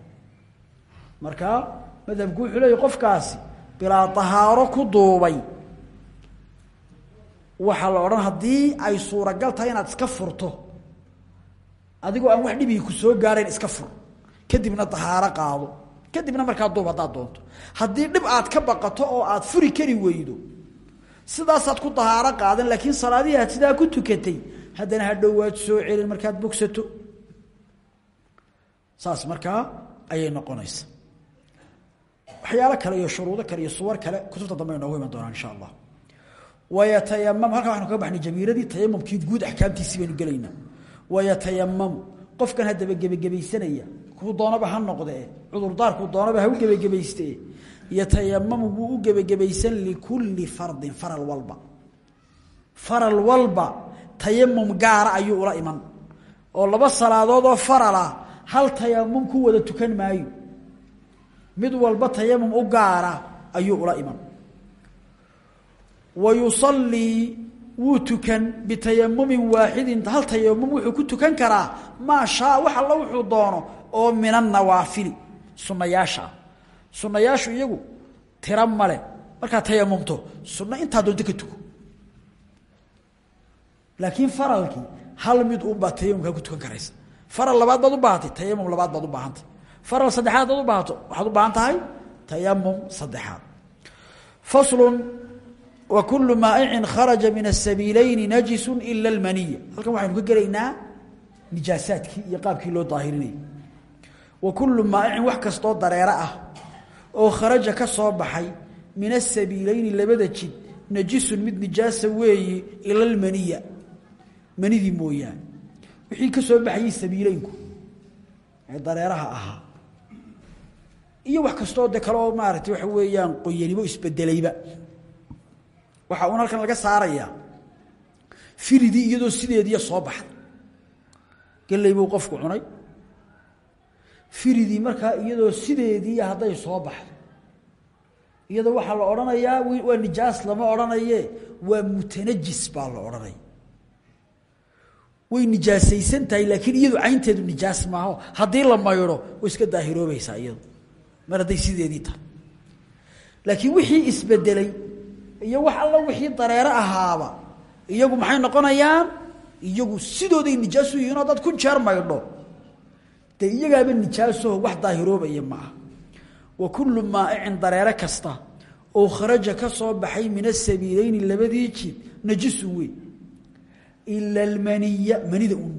Markaa madhabku wuxuu leeyahy qofkaasi bilaa tahaaro ku duubay waxaa la odhan haddii ay suuragal tahay inaad iska furto adigoo aan wax dhibihii ku soo gaarayn iska fur. Kadibna tahaaro qaado. Kadibna markaa duub haddaad doonto. Haddii dhib aad ka baqato oo aad furi kari weydo sidaasaad ku tahaaro qaadan laakiin salaadihii aad sidaa ku tukatay haddana hadhowaad soo celin markaad bogsato. Saas markaa ayay noqonaysa. Waxyaalo kale iyo shuruudo kale iyo suwar kale kutubta dambe inoogu iman doonaa insha allah wayatayamamu halkaa waxanu kaga baxnay jamiiradii tayamumkii guud axkaamtiisii baynu gelaynaa wayatayamamu qofkan haddaba gebagebaysanaya kuu doonaba ha noqdee cudurdaarkuu doonaba ha u gebagebayste yatayamamu wuu u gebagebaysan likulli fardin faral walba faral walba tayamum gaara ayuu ula iman oo laba salaadood oo farala hal tayamum ku wada tukan maayo mid walba tayamum u gaara ayuu ula iman wa yusalii wuu tukan bitayamumin waaxidin hal tayamum wuxuu ku tukan karaa maa shaa wax alla wuxuu doono oo min annawaafili sunnayaasha ah sunnayaashu iyagu tiro male markaad doonto ka tuko laakiin faralkii hal mid uunbaa tayamumkaa ku tukan karaysa faral labaad baad u baahatay tayamum labaad baad u baahantay faral saddexaad baad u baahato waxaad u baahan tahay saddexaad faslun wa kulu maa'icin kharaja min asabiileyni najisu ila almaniya halkan waxaynu ka gelaynaa nijaasaadkii iyo qaabkii loo daahirinayay wa kulu maa'icin wax kastoo dareero ah oo kharaja ka soo baxay min asabiileyni labada jid najisun mid nijaasa weeyi ila almaniya manidii mooyaane. Wixii ka soo baxayey sabiileynku ee dareeraha ahaa. Iyo wax kastoo de kale oo maaragtay waxa weeyaan qoyanimo isbedelayba waxa uun halkan laga saarayaa firidii iyadoo sideediiya soo baxday geley buu qofku cunay. Firidii markaa iyadoo sideediiya hadday soo baxdo. Iyadoo waxaa la odhanayaa waa nijaas lama odhanaye waa mutanajis baa la odhanaya way nijaasaysan tahay laakiin iyadu caynteedu nijaas maaho. Haddii la maydho way iska daahiroobaysaa iyadu. Mar hadday sideedii tahay. Laakiin wixii isbedelay iyo wax alla wixii dareero ahaaba. Iyagu maxay noqonayaan? Iyagu sidooday nijaasu yihiin dad ku jeer maydho. Dee iyagaaba nijaasoho wax daahiroobaya ma wa kullu maa'icin dareere kasta oo kharaja ka baxay min asabiileyni labadii jid najisun wey ila almaniya manida un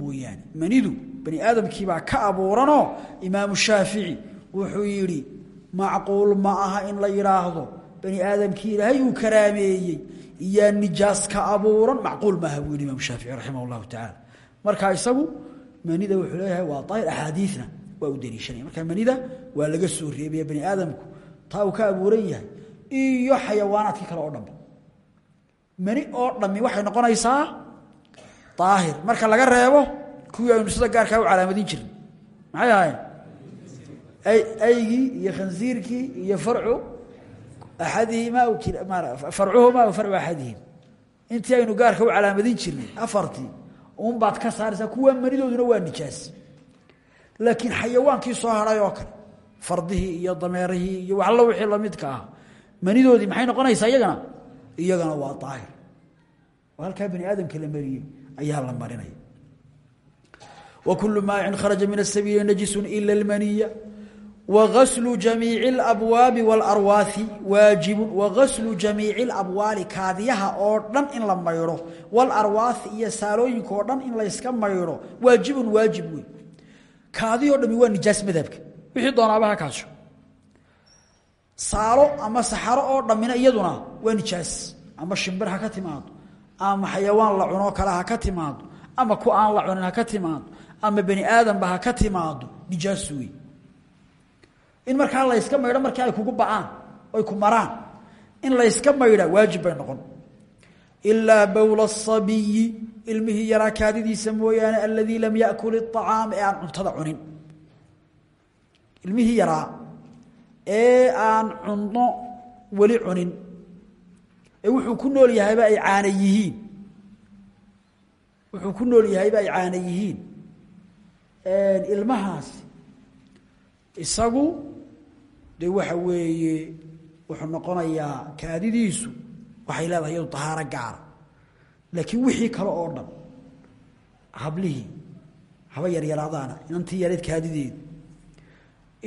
manidu bani aadamkiibaa ka abuuranoo imaamu shaafici wuxuu yidhi macquul ma aha in la yidhaahdo bani aadamkii ilaahay uu karaameeyey. Iyaa nijaas ka abuuran macquul maaha buu yihi imam shaafici raximah marka isagu manida wuxuu leeyahay waa daahir axaadiina waa u daliishanaya marka manida waa laga soo reebaya bani aadamku taa uu ka abuuran yahay. Iyo xayawaanaadkii kale oo dhanba mani oo dhami waxay noqonaysaa daahir. Marka laga reebo kuwii aynu sida gaarkaa u calaamadin jirin. Maxay ahaayeen? Aygii iyo khansiirkii iyo farcu axadihimaa farcuhumaa farcu axadihim intii aynu gaarka u calaamadin jirnay afartii un baad ka saaraysaa kuwa manidooduna waa nijaas laakiin xayawaankii soo haray oo kale fardihii iyo dameerihii iyo waxallo wixii lamidka ah manidoodii maxay noqonaysaa iyagana iyagana waa daahir oo bani aadamka la mariyey ayaa la marinaya wa kulu maa'icin kharaja min asabiili najisun ila almaniya wagaslu jamiici alabwaabi waalarwaahi waajibun wagaslu jamiici alabwaali kaadiyaha oo dhan in la maydho waalarwaahi iyo saalooyinka oo dhan in layska maydho waajibun waajib wey kaadihi o dhami waa nijaas madhabka wixii doonaabaha kaasho saalo ama saxaro oo dhammina iyaduna waa nijaas ama shimbir ha ka timaado ama xayawaan la cunoo kale ha ka timaado ama ku aan la cunin ha ka timaado ama bani aadamba ha ka timaado nijaas wey in markaa layska maydho markii ay kugu ba'aan oy ku maraan in layska maydha waajib bay noqon. Ilaa bowla asabiyi ilmihii yaraa kaadidiisa mooyaane aladii lam yakul iطacaama ee aan cuntada cunin. Ilmihii yaraa ee aan cunno weli cunin. Ee wuxuu ku nool yahayba ay caana yihiin. Wuxuu ku nool yahayba ay caana yihiin. Ilmahaasi isagu de waxa weeye wuxuu noqonayaa kaadidiisu waxay leedahay iyadu tahaaro gaara laakiin wixii kale oo dhan hablihii haba yaryaraadaana inantii yareed kaadideedu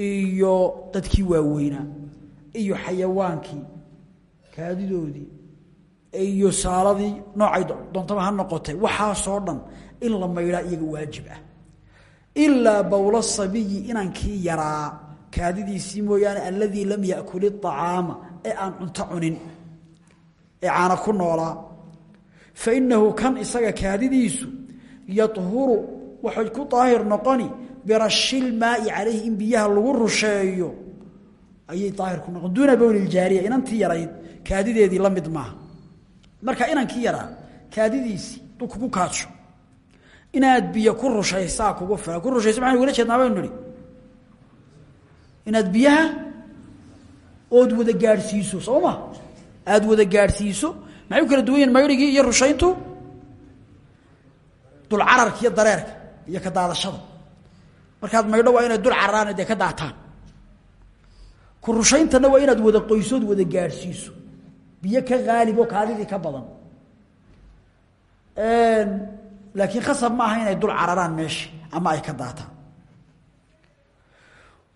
iyo dadkii waaweynaa iyo xayawaankii kaadidoodii iyo saaladii noocay doontaba ha noqotay waxaasoo dhan in la maydhaa iyaga waajib ah. Ilaa bowla sabiyi inankii yaraa kaadidiisii mooyaane aladii lam yakul iطacaama ee aan cunto cunin ee caana ku noolaa. Fainahu kan isaga kaadidiisu yahuru waxay ku daahir noqoni birashilmaai calayhi in biyaha lagu rusheeyo. Ayay daahir ku noqon. Duuna bowliljaariya inantii yarayd kaadideedii la mid maaha. Marka inankii yaraa kaadidiisii duu kugu kaadsho inaad biyo ku rushaysaa kugu filan ku rushayso maxaynu ugala jeednaa baynu nihi inaad biyaha ood wada gaadhsiiso soo ma aada wada gaadhsiiso? Maxay kala duwan yihiin mayrigii iyo rushayntu? Dul cararka iyo dareerka iyo ka daadashada. Markaad maydho waa inay dul cararaan dee ka daataan. Ku rushayntana waa inaad wada qoysood wada gaadhsiiso. Biyo ka haalib oo ka badan. Laakiin khasab ma aha inay dul cararaan meesha ama ay ka daataan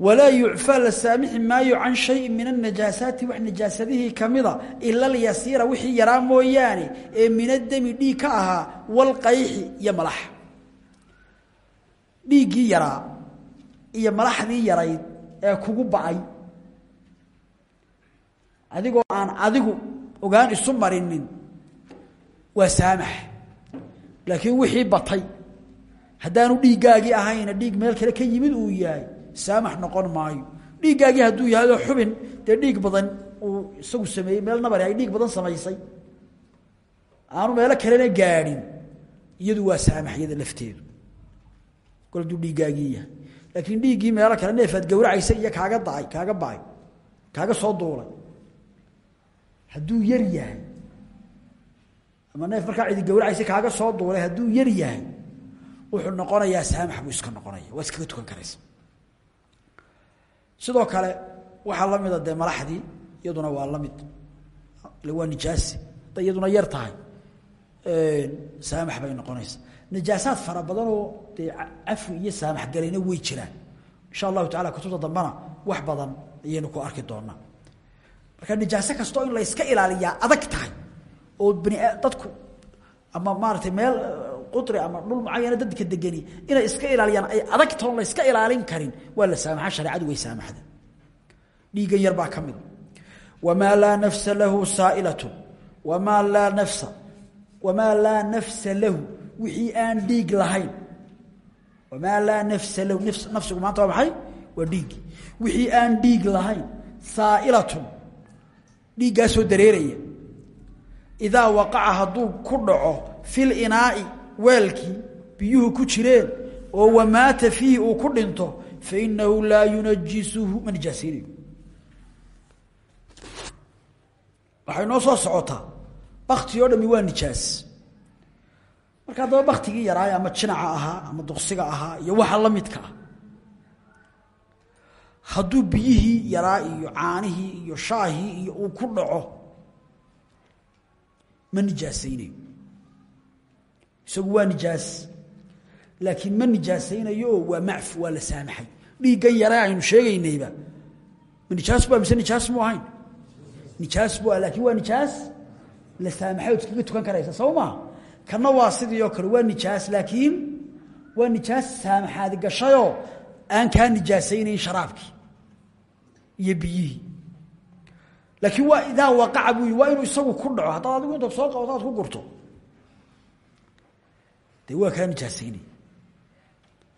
walaa yucfaa la saamixi maayo can shayin min anajaasaati wax najaasadihii kamida ila alyasiira wixii yaraa mooyaane ee min adami dhiig ka ahaa walqayxi iyo malaxa dhiiggii yaraa iyo malaxdii yarayd ee kugu ba'ay adigoo aan adigu ogaan isu marinin waa saamax laakiin wixii batay haddaanu dhiiggaagii ahayna dhiig meel kale ka yimid uu yahay saamax noqon maayo. Dhiiggaagii hadduu yahay oo xubin dee dhiig badan uu isagu sameeyey meel nabari ay dhiig badan samaysay. Aanu meelo kalena gaadhin iyadu waa saamaxyada lafteedu. Kol hadduu dhiiggaagii yahay. Laakiin dhiiggii meelo kale neefaad gawracaysa iyo kaaga daay kaaga baay kaaga soo duulay. Hadduu yar yahay ama neef markaa cidi gawracaysa kaaga soo duulay wuxuu noqonayaa saamax buu iska noqonaya waa tukan karaysa sidoo kale waxaa la mida dee malaxdii iyaduna waa la mid. Waa nijaasi. Hadday iyaduna yar tahay saamax bay noqonaysa. Najaasaad fara badanoo dee cafwi iyo saamax galayna way jiraan. Insha allahu tacala kutubta dambena wax badan ayaynu ku arki doonaa. Marka nijaaso kastoo in la yska ilaaliyaa adag tahay oo bani dadku ama maaratay meel quri ama dhul mucayana dadka degani inay iska ilaaliyaan ay adag taho la yska ilaalin karin waa la saamaxa shareecadu way saamaxda. Dhiigan yar baa ka mid. Wamaa laa nafsa lahu saa'ilatu. Wamaa laa nafsa wamaa laa nafsa lahu wixii aan dhiig lahayn. Wamaa laa nafsa lahu nafsigu maanta waa maxay? Waa dhiiggi wixii aan dhiig lahayn saa'ilatun dhiiggaasoo dareeraya. Idaa waqaca hadduu ku dhaco fil inaa'i weelkii biyuhu ku jireen oo wamaata fiihi uu ku dhinto fainahu laa yunajisuhu ma nijaasaynayo waxay noo soo socotaa bakti oo dhami waa nijaas. Marka haddaba baktigii yaraay ama jinaca ahaa ama duqsiga ahaa iyo waxa la midka ah. Hadduu biyihii yaraa iyo caanihii iyo shaahii iyo uu ku dhaco ma nijaasaynayo isagu waa nijaas. Laakiin ma nijaasaynayo waa macfu waa la saamaxay. Dhiiggan yare aynu sheegaynayba. Ma nijaas bu mise nijaas mu ahayn? Nijaas bu laakiin waa nijaas? La saamaxay ood iskaga tukan karaysa soo maha kana waa sidii oo kale waa nijaas. Laakiin waa nijaas saamaxaadi gashayoo aan kaa nijaasaynayn sharaabkii iyo biyihii. Laakiin waa idaa waqaca buu waa inuu isagu ku dhaco. Haddaad adigu intaad soo qabato ku gurto de waa kaa nijaasaynay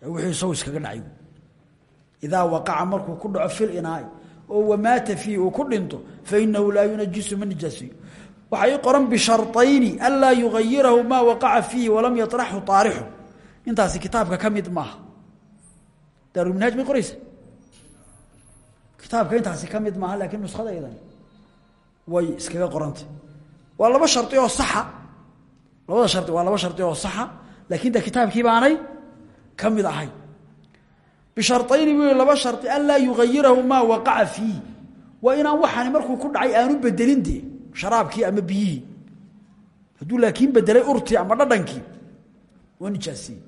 wuu isagu dhacay. Idaa waqaca markuu ku dhaco fil inaai oo wamaata fiihi uu ku dhinto fainahu laa yunajisu ma nijaasiyo waxaa ii qoran bisharطayni anlaa yuayirahu maa waqaca fiihi walam yaطraxhu aarixu intaasi kitaabka ka mid maaha. Daaruminhaaj may qoraysa? Intaasi ka mid maaha laakiin nuskadaydan way iskaga qoranta waa laba shari oo saxa. Labada shari waa laba shari oo saxa laakiin de kitaabkii baanay ka mid ahay. Bisharayni buu laba shari anlaa yugayirahu maa waqaca fiihi waa inaan waxaani markuu ku dhacay aanu bedelin dee sharaabkii ama biyihii. Hadduu laakiin bedelay urtii ama dhadhankii waa nijaasiye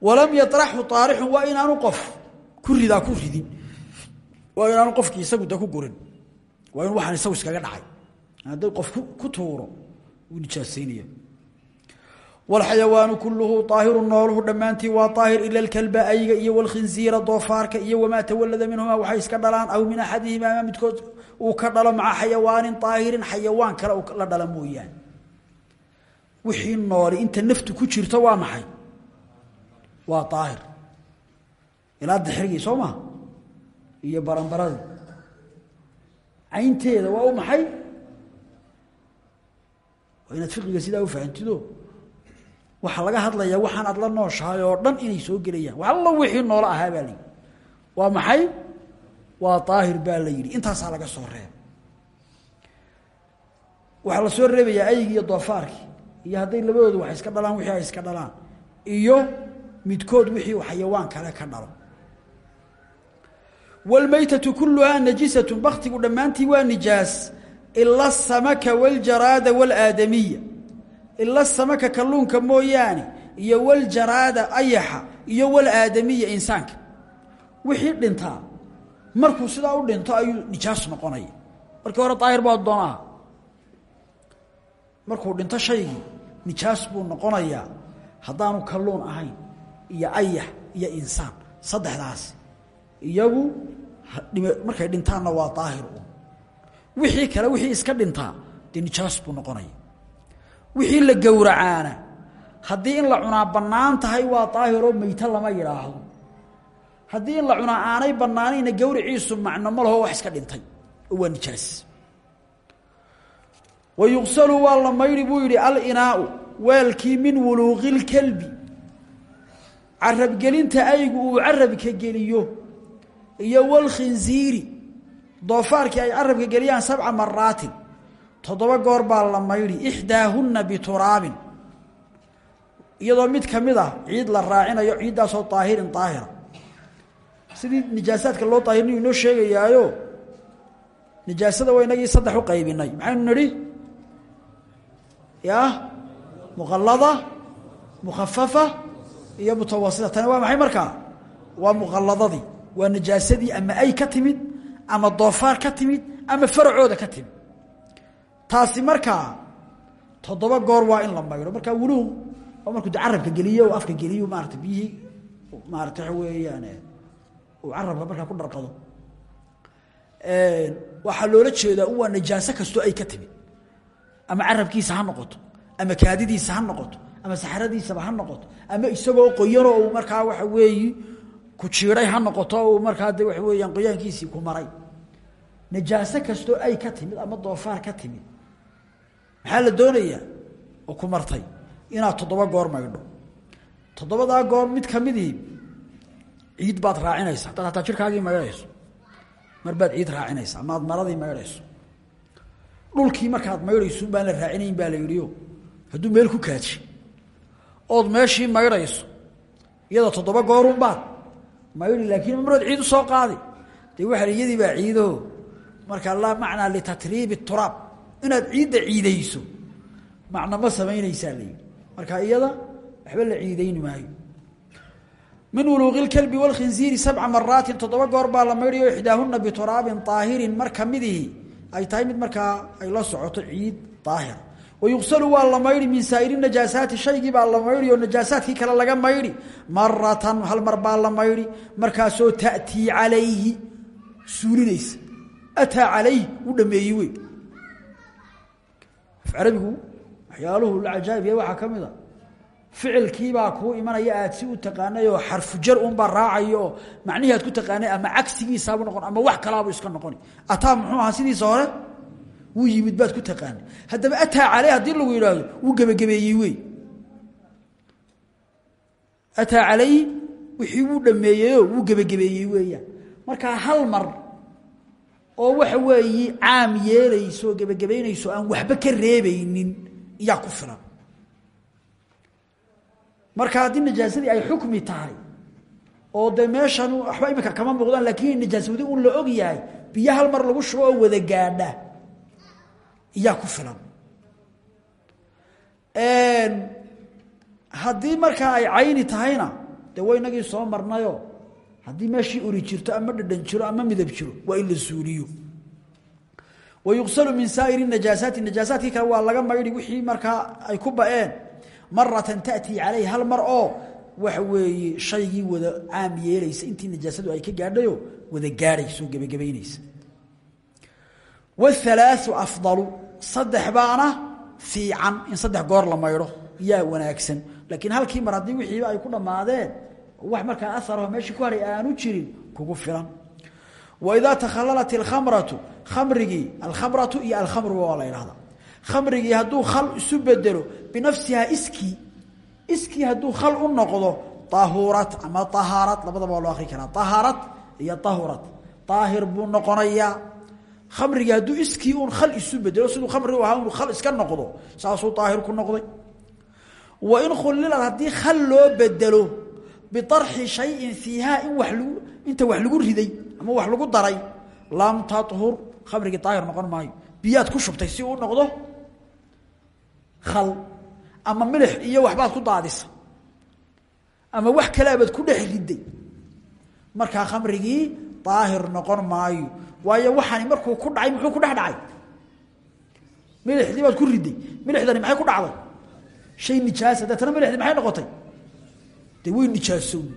walam yaطraxu طaarixun waa inaanu qof ku ridaa ku ridin. Waa inaanu qofkii isagu de ku gurin. Waa inu waxaan wاlxayawaanu kuluhu طaahiru nooluhu dhammaantii waa طaahir ila اlkalba ayga iyo wاlkhinziira doofaarka iyo wamaa tawalada minhuma waxay iska dhalaan aw min axadihima ama midkood uu ka dhalo maca xayawaanin طaahirin xayawaan kale la dhala mooyaane wixii nooli inta naftu ku jirto waa maxay waa طaahir ilaa dixrigii soo maha iyo baranbaradii caynteeda waa u maxay waa inaad fiqiga sidaa u fahantido waxaa laga hadlaya waxaan aad nooshahay oo dhan inay soo gelayaan. Waxallo wixii noolo ahaa baa layidhi waa maxay? Waa daahir baa la yidhi. Laga soo reeba waxaa la soo reebayaa aygi iyo doofaarkii. Iyo hadday labadoodu wax iska dhalaan wixii ay iska dhalaan. Iyo midkood wixii u xayawaan kale ka dhalo. Wlmaytatu kuluhaa najisatu baktigu dhammaantii waa nijaas. Ila asamaka waljaraada ila samaka kalluunka mooyaane iyo waljaraada ayaxa iyo walaadamiya insaanka. Wixii dhintaa markuu sidaa u dhinto ayuu nijaas noqonaya. Markii hore daahir buu addoon aha markuu dhinto shaygii nijaas buu noqonayaa haddaanu kalluun ahayn iyo ayax iyo insaan saddexdaas. Iyagu markay dhintaanna waa daahir wixii kale wixii iska dhintaa dee buu noqonaya wixii la gowracaana. Haddii in la cunaa bannaan tahay waa daahiroo meyto lama yidhaahdo. Haddii in la cunaa aanay bannaanayna gowriciisu macno ma laho wax iska dhintay. Oo waa nijaas wa yuqsalu waa la maydhi buu yidhi alinaau weelkii min wuluuqi lkelbi carabgelinta aygu uu carabka geliyo iyo walkhinziiri doofaarkii ay carabka geliyaan sabca maraatin toddoba goor baa la maydhi ixdaahunna bituraabin. Iyadoo mid ka mid ah ciid la raacinayo ciiddaasoo daahirin daahira sidii nijaasaadka loo daahirinayu inoo sheegayaayo nijaasada waa inagii saddex u qaybinay. Maxaynu nidhi? Ya muqallada mukhafafa iyo mutawasita. Tani waa maxay markaa? Waa muqalladadii. Waa najaasadii ama ay ka timid ama doofaar ka timid ama faracooda ka timid taasi markaa toddoba goor waa in la maydho markaa wuluug oo markuu de carabka geliyo o afka geliyo maarata biyihii maarata waxa weeyaan uu carabka ku dharqado. Waxaa loola jeedaa waa najaaso kastoo ay ka timid. Ama carabkiisa ha noqoto ama kaadidiisa ha noqoto ama saxradiisaba ha noqoto ama isagoo qoyanoo uu markaa waxa weeyi ku jiiday ha noqoto uu markaa waxa weeyaan qoyaankiisii ku maray. Najaaso kastoo ay ka timid ama doofaar ka timid maxaa la doonayaa oo ku martay. Inaad toddoba goor maydho toddobadaa goor mid kamidii ciid baad raacinaysa haddaad hataa jirkaagii maydhayso mar baad ciid raacinaysa ama aad maradii maydhayso dhulkii markaad maydhayso baan la raacinayn baa la yidhio hadduu meel ku kaaji. Ood meeshii maydhayso iyada toddoba goorunbaad maydhi laakiin marood ciid u soo qaadi. Dee waxa iyadii baa ciidaho marka laa macnaa litatriibi turaab inaad ciidda ciidayso. Macno ma samaynaysaa la yidhi marka iyada waxba la ciidayni maayo. Min wuluuqi lkalbi walkhinziiri sabca maraatin toddoba goor baa la maydhayo ixdaahuna bituraabin aahirin mar kamidii ay tahay mid markaa ay la socoto ciid aahir wayuqsalu waa la maydhi min saa'iri najaasaati shaygii baa la maydhi oo najaasaadkii kale laga maydhi. Maratan hal mar baa la maydhi. Markaasoo tatii calayhi suulinaysa. Ataa calayhi u dhameeyey wey arabigu waxyaaluhu la cajaa'ib yahay waxaa ka mid a. Ficilkiibaa kuu imanaya aad si u taqaanay oo xarfu jar unbaa raacayo oo macnihii aad ku taqaanay ama cagsigiisaabu noqon ama wax kalaabu iska noqoni. Ataa muxuu ahaa sidiisa hore? Wuu yimid baad ku taqaanay. Haddaba ataa caley haddii lagu yidhaahdo wuu gebagabeeyey wey. Ataa caley wixii wuu dhameeyeyoo wuu gebagabeeyey weeyaan markaa hal mar oo waxa weeyi caam yeelayso oo gebagabaynayso aan waxba ka reebaynin iyaa ku filan. Marka haddii najaasadii ay xukmi tahay oo de meeshan waxba imika kama muuqdaan laakiin najaasadi un la og yahay biyo hal mar lagu shubo oo wada gaadha iyaa ku filan. Haddii markaa ay cayni tahayna dee wa inagii soo marnayo haddii meeshii uri jirto ama dhadhan jiro ama midab jiro waa in la suuliyo wa yuqsalu min saa'iri najaasaati najaasaadkii kale waa laga maydhi wixii markaa ay ku ba'een. Maratan tatii calayh hal mar oo waxa weeye shaygii wada caam yeelaysa intii najaasadu ay ka gaadhayo wada gaadhayso gebagabaynaysa wاhalaau afdalu saddex baana fiican in saddex goor la maydho. Yaa wanaagsan. Laakiin halkii mar haddii wixiiba ay ku dhammaadeen wax markaa aaraho meeshii ku haray aanu jirin kugu filan. Waidaa takhalalat اlkhamratu khamrigii alkhamratu iyo alkhamruba waa la idhahdaa khamrigii hadduu khal isu bedelo binafsihaa iskii iskii hadduu khal u noqdo ahuurat ama ahaarad labadaba waa loo akri karaa. Ahaarad iyo ahurat aahir buu noqonayaa. Khamrigii hadduu iskii uun khal isu bedelo siduu khamri u ahaa inu khal iska noqdo saasuu aahir ku noqday. Wa in khulilad haddii khal loo bedelo biarxi shayin fiihaa in wa inta wax lagu riday ama wax lagu daray lam tahur khamrigii aahir noqon maayo. Biyaad ku shubtay si uu noqdo khal ama milix iyo waxbaad ku daadisa ama wax kale abaad ku dhex riday. Markaa khamrigii daahir noqon maayo. Waayo waxaani markuu ku dhacay muxuu ku dhex dhacay? Milixdii baad ku riday. Milixdani dee way nijaasown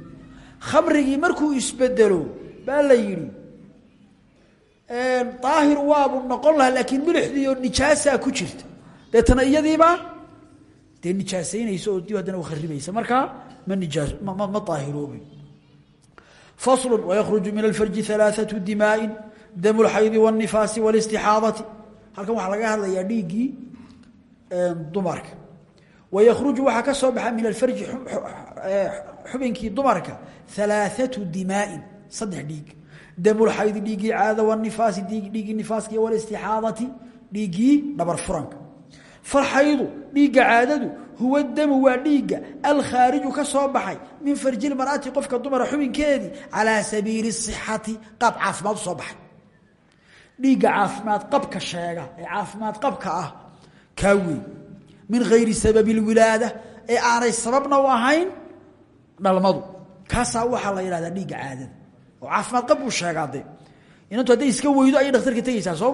khamrigii markuu isbedelo baa la yidhi daahir waabuu noqon lahaa laakiin milixdii oo nijaasaa ku jirta deetana iyadiibaa dee nijaasaynaysa oo dib haddana ukharibaysa markaa ma nijaas ma ma daahiroobi faslu wayakruju min alfarji alaaثatu dimaaءin damu اlxaydi wالnifaasi wاlاstixaadati halkan waxaa laga hadlayaa dhiiggii dumarka wayakruju waxaa ka soo baxa min alfarji xubinkii dumarka alaaatu dimaain saddex dhiig. Damulxaydi dhiiggii caadada wanifaasi dhiiggii nifaaska iyo wlistixaadati dhiiggii dhabar furanka. Falxaydu dhiigga caadadu huwa damu waa dhiigga alkhaariju ka soo baxay min farji mar'ati qofka dumara xubinkeedii calaa sabiili sixati qaab caafimaad u soo baxay. Dhiigga caafimaad qabka sheega ee caafimaad qabka ah kaa wey min sababna u ahayn dhalmadu kaasaa waxaa la yidhahdaa dhiigga caadada oo caafimaad qab buu sheegaa dee inantu hadday iska weydo ayay dhakhtarka tegeysaa soo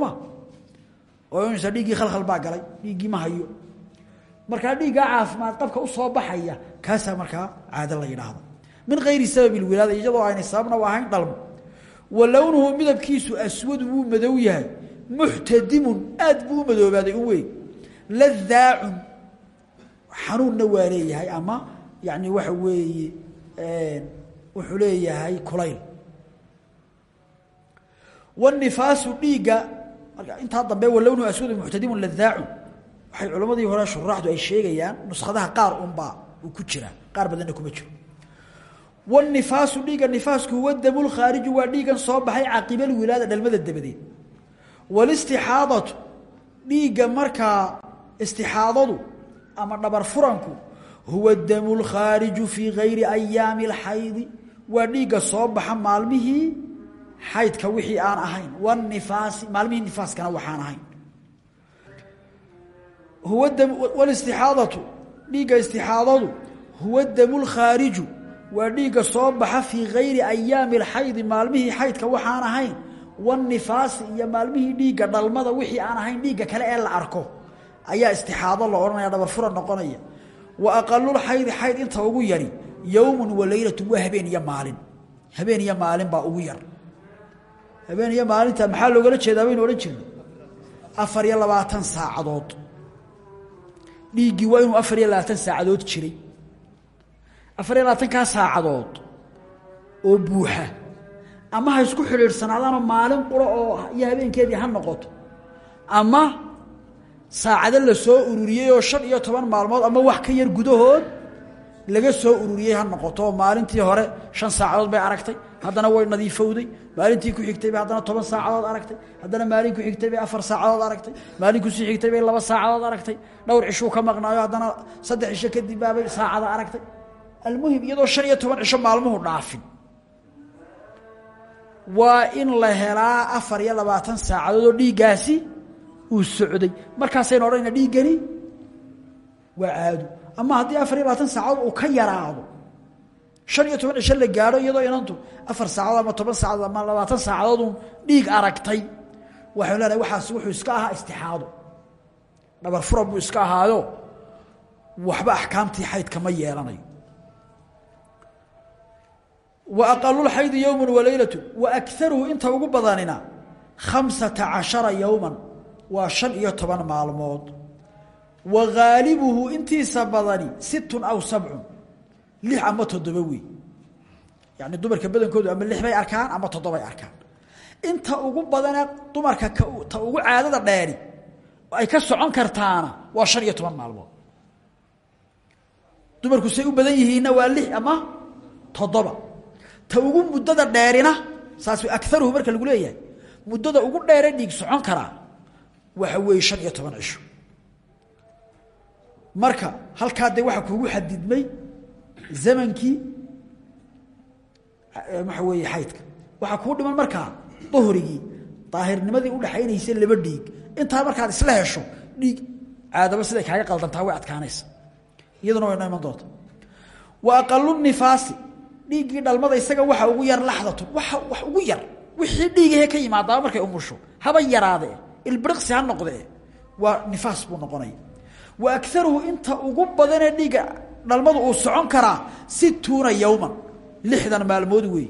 oo nsa dhiiggii khalkhal baa galay dhiiggii ma hayo. Markaa dhiiggaa caafimaad qabka u soo baxaya kaasaa markaa caado la yidhaahda min gayri sababi اlwilaada iyadoo aynay sababna u dhalmo. Wa midabkiisu aswadu wuu madow yahay. Muxtadimun aad buu u madoobaaday u weyn. Ladaacun xanuunna ama yani waxa weeye wuxuu leeyahay kulayl wanifaasu dhiigga intaa dambe walownuhu aswadu muxtadimun ladaacun waxay culammadii hore shuraaxdu ay sheegayaan nuskhadaha qaar unbaa uu ku jiraa qaar badanna kuma jiro. Wanifaasu dhiigga nifaasku huwa damulkhaariju waa dhiigan soo baxay caqibalwilaada dhalmada dabadeed. Walistixaadatu dhiigga markaa istixaadadu ama dhabar furanku huwa damulkhaariju fii gayri ayaami alxaydi waa dhiigga soo baxa maalmihii xaydka wixii aan ahayn. Wanifaasi maalmihii nifaaskana waxaan ahayn. Huwa wlistixaadatu dhiigga istixaadadu huwa damulkhaariju waa dhiigga soo baxa fii gayri ayaami alxaydi maalmihii xaydka waxaan ahayn. Wanifaasi iyo maalmihii dhiigga dhalmada wixii aan ahayn dhiigga kale ee la arko. Ayaa istixaado la odhanaya dhabar fura noqonaya wa aqalulxaydi xayd inta ugu yari yowmun wa leylatu waa habeen iyo maalin. Habeen iyo maalin baa ugu yar. Habeen iyo maalinta maxaa loogala jeedaa baynu odhan jirna afar labaatan saacadood. Dhiiggii waa inuu afar iyo labaatan saacadood jiray. Afar iyo labaatankaa saacadood oo buuxa. Ama ha isku xidhiidhsanaadaanoo maalin quro oo iyo habeenkeedii ha noqoto. Ama saacado la soo ururiyey oo shan iyo toban maalmood ama wax ka yar gudahood laga soo ururiyey ha noqoto. Maalintii hore shan saacadood bay aragtay. Haddana way nadiifowday. Maalintii ku xigtay bay haddana toban saacadood aragtay. Haddana maalin ku xigtay bay afar saacadood aragtay. Maalin ku sii xigtay bay laba saacadood aragtay. Dhowr cishuu ka maqnaayo haddana saddex cisho kadib baabay saacada aragtay. Almuhim iyadoo shan iyo toban cisho maalmuhu dhaafin. Waa in la helaa afar iyo labaatan saacadood oo dhiiggaasi uu socday. Markaasaynu odhanayna dhiiggani waa ama haddii afar iyo labaatan saacadood uu ka yaraado shan iyo toban cisho la gaadho iyadoo inantu afar saacadood ama toban saacadood ama labaatan saacadood uun dhiig aragtay waxaynu leenahay waxaas wuxuu iska ahaa istixaado. Dhabar furan iska ahaayo waxba axkaamtii xaydka ma yeelanayo. Wa aqalulxaydi yowman wa leylatu wa akaruhu inta ugu badanina khamsata waa shan iyo toban maalmood. Wa haalibuhu intiisa badani sittun aw sabcun lix ama toddoba wey yani dumarka badankoodu ama lix bay arkaan ama toddobay arkaan. Inta ugu badane dumarka ta ugu caadada dheeri ay ka socon kartaana waa shan iyo toban maalmood. Dumarku say u badan yihiinna waa lix ama toddoba. Ta ugu muddada dheerina saas akaruhu marka lagu leeyahay muddada ugu dheere dhiig socon karaa waxa weeye shan iyo toban cisho marka halkaa dee waxaa kuugu xadidmay zamankii waxa weeye xaydka. Waxaa kuu dhiman markaa duhrigii daahirnimadii udhaxaynaysa laba dhiig. Intaa markaad isla hesho dhiig caadaba siday kaaga qaldantaa way adkaanaysa. Iyaduna way noo iman wa aqalu nifaasi dhiiggii dhalmada isaga waxa ugu yar laxdatu waxa wax ugu yar. Wixii dhiigahe ka yimaadaaba markay umusho haba yaraadee ilbiriqsi ha noqdee waa nifaas buu noqonaya wa agaruhu inta ugu badanee dhiigga dhalmadu uu socon karaa situuna yowman lixdan maalmood weey.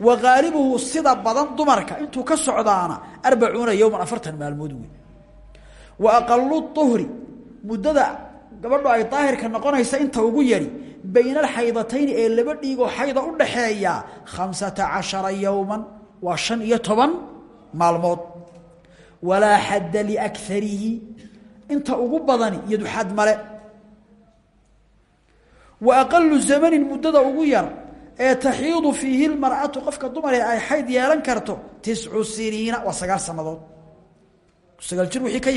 Wa haalibuhu sida badan dumarka intuu ka socdaana arbacuuna yowman afartan maalmood wey wa aqalu uhri muddada gabadho ay daahirka noqonaysa inta ugu yari bayna alxaydatayni ee laba dhiigoo xayda u dhaxeeya khamsata cashara yowman waa shan iyo toban maalmood walaa xadda liakarihi inta ugu badani iyadu xad male. Wa aqalu zamanin muddada ugu yar ee taxiidu fiihi lmar'atu qofka dumare ay xayd yeelan karto tiscu siniina waa sagaal sanadood. Sagaal jir wixii ka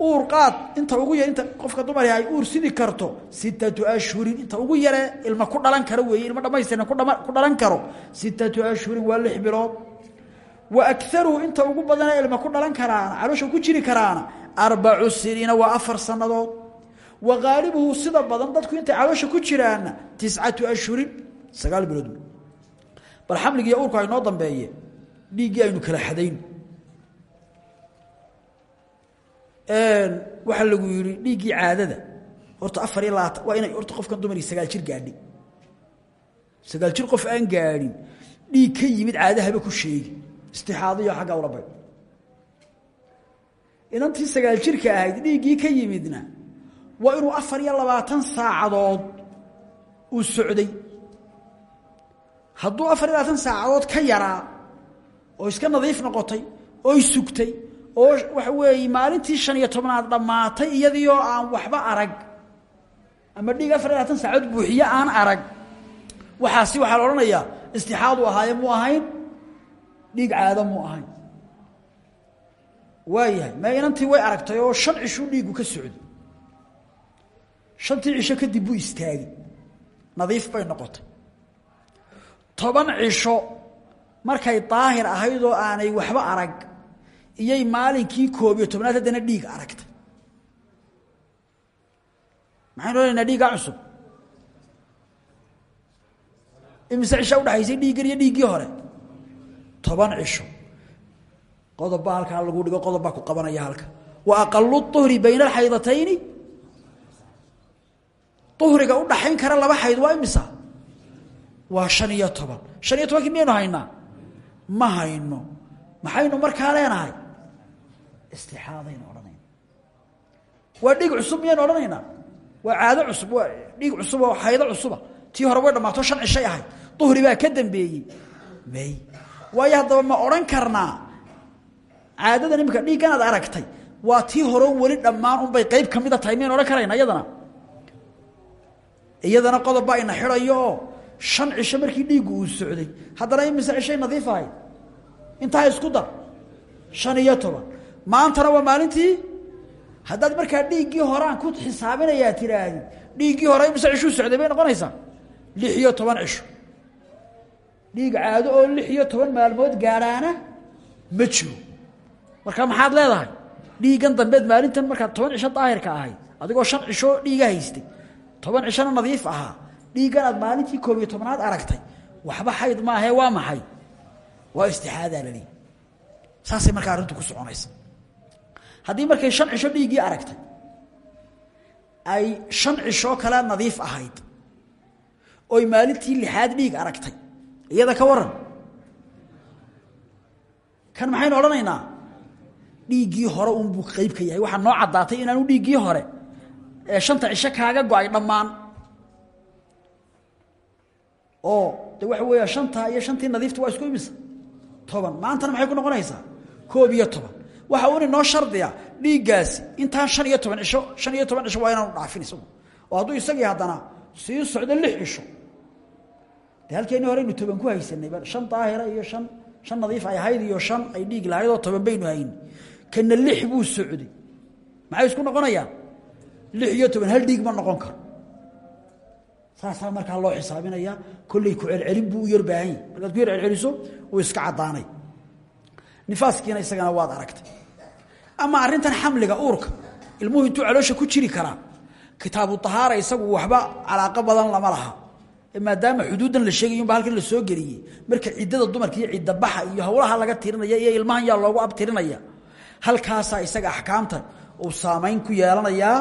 uur qaad inta ugu yar inta qofka dumare ay uur sidi karto sittatu ashhurin inta ugu yaree ilma ku dhalan karo weeye ilmo dhamaystiran ku dhalan karo sittatu ashhurin waa lix bilood. Wa akaruhu inta ugu badanee ilma ku dhalan karaana caloosha ku jiri karaana arbacu siniina waa afar sanadood wa haalibuhu sida badan dadku intay caloosha ku jiraana tiscatu ashhurin sagaal bilood. Bal xamligiiyo uurku aynoo dambeeye dhiiggii aynu kala xadayno waxaa lagu yihi dhiiggii caadada. Horta afar iyo labaatan waa inay horta qofkan dumari sagaal jir gaadhi. Sagaal jir qof aan gaadhin dhiig ka yimid caadahaba ku sheegi. Istixaadiyo xagga ula bay inantii sagaal jirka ahayd dhiiggii ka yimidna waa inuu afar iyo labaatan saacadood uu socday. Hadduu afar iyo labaatan saacadood ka yaraa oo iska nadiif noqotay oy sugtay oo waxa weeye maalintii shan iyo tobnaad dhammaatay iyadiioo aan waxba arag. Ama dhiig afar iyo saacadood buuxiye aan arag. Waxaasi waxaa la odhanayaa istixaadu ahaaye mu ahayn dhiig caado mu ahayn. Waayahay ma inantii way aragtay oo shan cishuu dhiigu ka socday shantii cisho kadib buu istaagay. Nadiif bay noqotay. Toban cisho markay daahir ahayd oo aanay waxba arag iyay maalinkii koob iyo tobnaad haddana dhiig aragtay maxaynu odhanaynaa cusub. Imise cisha udhexaysay dhiiggan iyo dhiiggii hore? Toban cisho. Qodob baa halkaa lagu dhigo qodob baa ku qabanaya halka wa aqalu uhri bayna alxaydatayni uhriga u dhaxayn kara laba xayd waa imisa waa shan iyo toban. Shan iyo tobankii miyaynu haynaa? Ma hayno. Maxaynu markaa leenahay istixaadaynu odhanayna waa dhiig cusub miyaynu odhanaynaa waa caado cusub waa dhiig cusub oo xaydo cusuba tii hore way shan cishay ahayd duhri baa ka dambeeyey may waayo haddaba ma odhan karnaa caadadan imika dhiiggan aad aragtay waa tii hore weli dhammaan unbay qeyb ka mida tahay miyaynu odhan karayna iyadana iyadana qodob baa ina shan cisho markii dhiiggu uu socday haddana imise cishay nadiif intaa isku dar shan iyo toban maantana waa maalintii? Haddaad markaa dhiiggii horeaan ku xisaabinayaa tiraahdi dhiiggii hore imise cishuu socday bay noqonaysaa? Lix iyo toban cisho dhiig caado oo lix iyo toban maalmood gaadhaana ma jiro. Marka maxaad leedahay? Dhiiggan dambeed maalintan markaad toban cisho daahirka ahayd adigoo shan cisho dhiiga haystay toban cishona nadiif ahaa dhiiggan aad maalintii koob iyo tobnaad aragtay waxba xayd maahae waa maxay? Waa istixaadaa la leeyi saasay markaa arrintu ku soconaysa haddii markay shan cisho dhiiggii aragtay ay shan cishoo kale nadiif ahayd oy maalintii lixaad dhiig aragtay iyada ka waran kan maxaynu odhanaynaa? Dhiiggii hore unbuu qeyb ka yahay. Waxaa noo caddaatay inaanu dhiiggii hore ee shanta cisho kaaga go'ay dhammaan. Oo de waxa weeya shantaa iyo shantii nadiifta waa isku imisa toban. Maantana maxay ku noqonaysaa? Koob iyo toban waxa uun inoo shardiya dhiiggaasi intaan shan iyo toban cisho shan iyo toban cisho waa inaanu dhaafin isagu. Oo hadduu isagii haddana sii socdo lix cisho de halkeennii horeynu toban ku haysanayba shan daahira iyo shan shan nadiif ay ahayd iyo shan ay dhiig lahayd oo toban baynu hayni kana lix buu socday. Maxay isku noqonayaan? Lix iyo toban hal dhiig ma noqon karo. Saasaa markaa loo xisaabinaya kolley ku celcelin buu u yar baahan yahy ku yar celceliso uu iska caddaanay. Nifaaskiina isagana waad aragtay ama arrintan xamliga uurka ilmuhu intuu caloosha ku jiri karaa kitaabu ahaara isagu waxba calaaqo badan lama laha. Maadaama xuduuddan la sheegay unba halkan la soo geliyey marka ciddada dumarka iyo ciddabaxa iyo howlaha laga tirinaya iyo ilmahan yaa loogu abtirinaya halkaasaa isaga axkaamtan uu saamayn ku yeelanayaa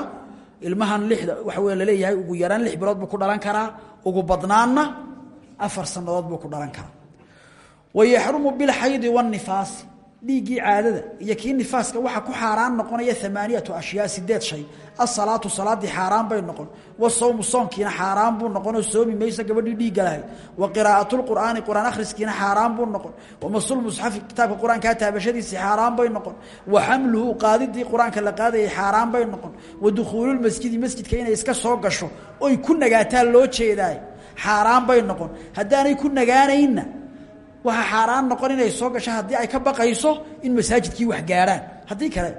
ilmahan lixda waxa wey la leeyahay ugu yaraan lix bilood buu ku dhalan karaa ugu badnaanna afar sanadood buu ku dhalan karaa. Wayaxrumu bilxaydi wاnifaasi dhiiggii caadada iyo kii nifaaska waxaa ku xaaraan noqonaya amaaniyatu ashyaa sideed shay. Asalaatu salaadii xaaraan bay noqon. Wasawmu soonkiina xaaraan buu noqonoo soomi mayso gabadhii dhiigga lahayd wa qiraa'atulqur'aani qur'aan akhriskiina xaaraan buu noqon. Wamasulmusxafi kitaabka qur'aankaa taabashadiisii xaaraan bay noqon. Wa xamluhu qaadidii qur'aanka la qaadayay xaaraan bay noqon. Wa dukhuululmasjidi masjidka inay iska soo gasho oy ku nagaataan loo jeedaay xaaraan bay noqon. Haddaanay ku nagaanaynna waxaa xaaraan noqon inay soo gasho haddii ay ka baqayso in masaajidkii wax gaarhaan haddii kale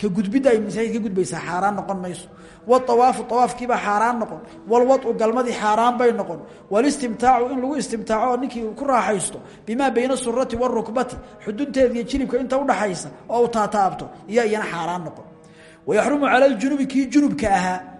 ka gudbidda ay masaajid ka gudbaysaa noqon mayso. Waawaafu awaafkiibaa xaaraan noqon. Walwadcu galmadii xaaraan bay noqon. Walistimtaacu in lagu istimtaaco ninkii ku raaxaysto bimaa bayna surati warukbati xudunteeda iyo jilibka inta udhaxaysa oo u taataabto iyo iyana xaaraan noqon. Wayaxrumu cala ljunubi kii junubka ahaa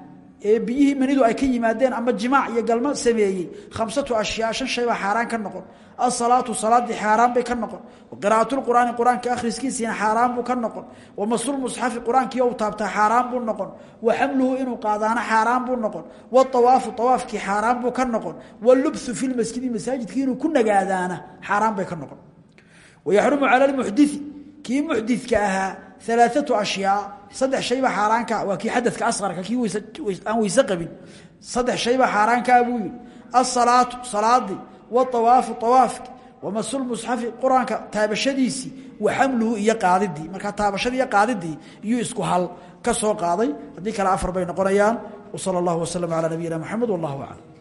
ee biyihii manidu ay ka yimaadeen ama jimaac iyo galmo sameeyey khamsatu ashyaa shan shay baa xaaraan ka noqon. Asalaatu salaadii xaaraan bay ka noqon. Qiraa'atulqur'aani qur'aanka akhriskiisiina xaaraan buu ka noqon. Wamasulmusxafi qur'aankii ou taabtaa xaaraan buu noqon. Wa xamluhu inuu qaadaana xaaraan buu noqon. Waawaafu awaafkii xaaraan buu ka noqon. Walubsu fi lmasjidi masaajidkii inuu ku nagaadaana xaaraan bay ka noqon. Wayaxrumu cala lmuxdii kii muxdidka ahaa alaaatu ashyaa saddex shaybaa xaaraankaa waa kii xadadka asqarka kii aan weyse qabin saddex shaybaa xaaraankaa buu yihi asalaatu salaadii waawaafu awaafki wamasulmusxafi qur'aanka taabashadiisii wa xamluhu iyo qaadidii markaa taabashadii iyo qaadidii iyuu isku hal ka soo qaaday haddii kale afar bay noqonayaan wsala allahu waslm calaa nabiyina maxamed wallahu aclam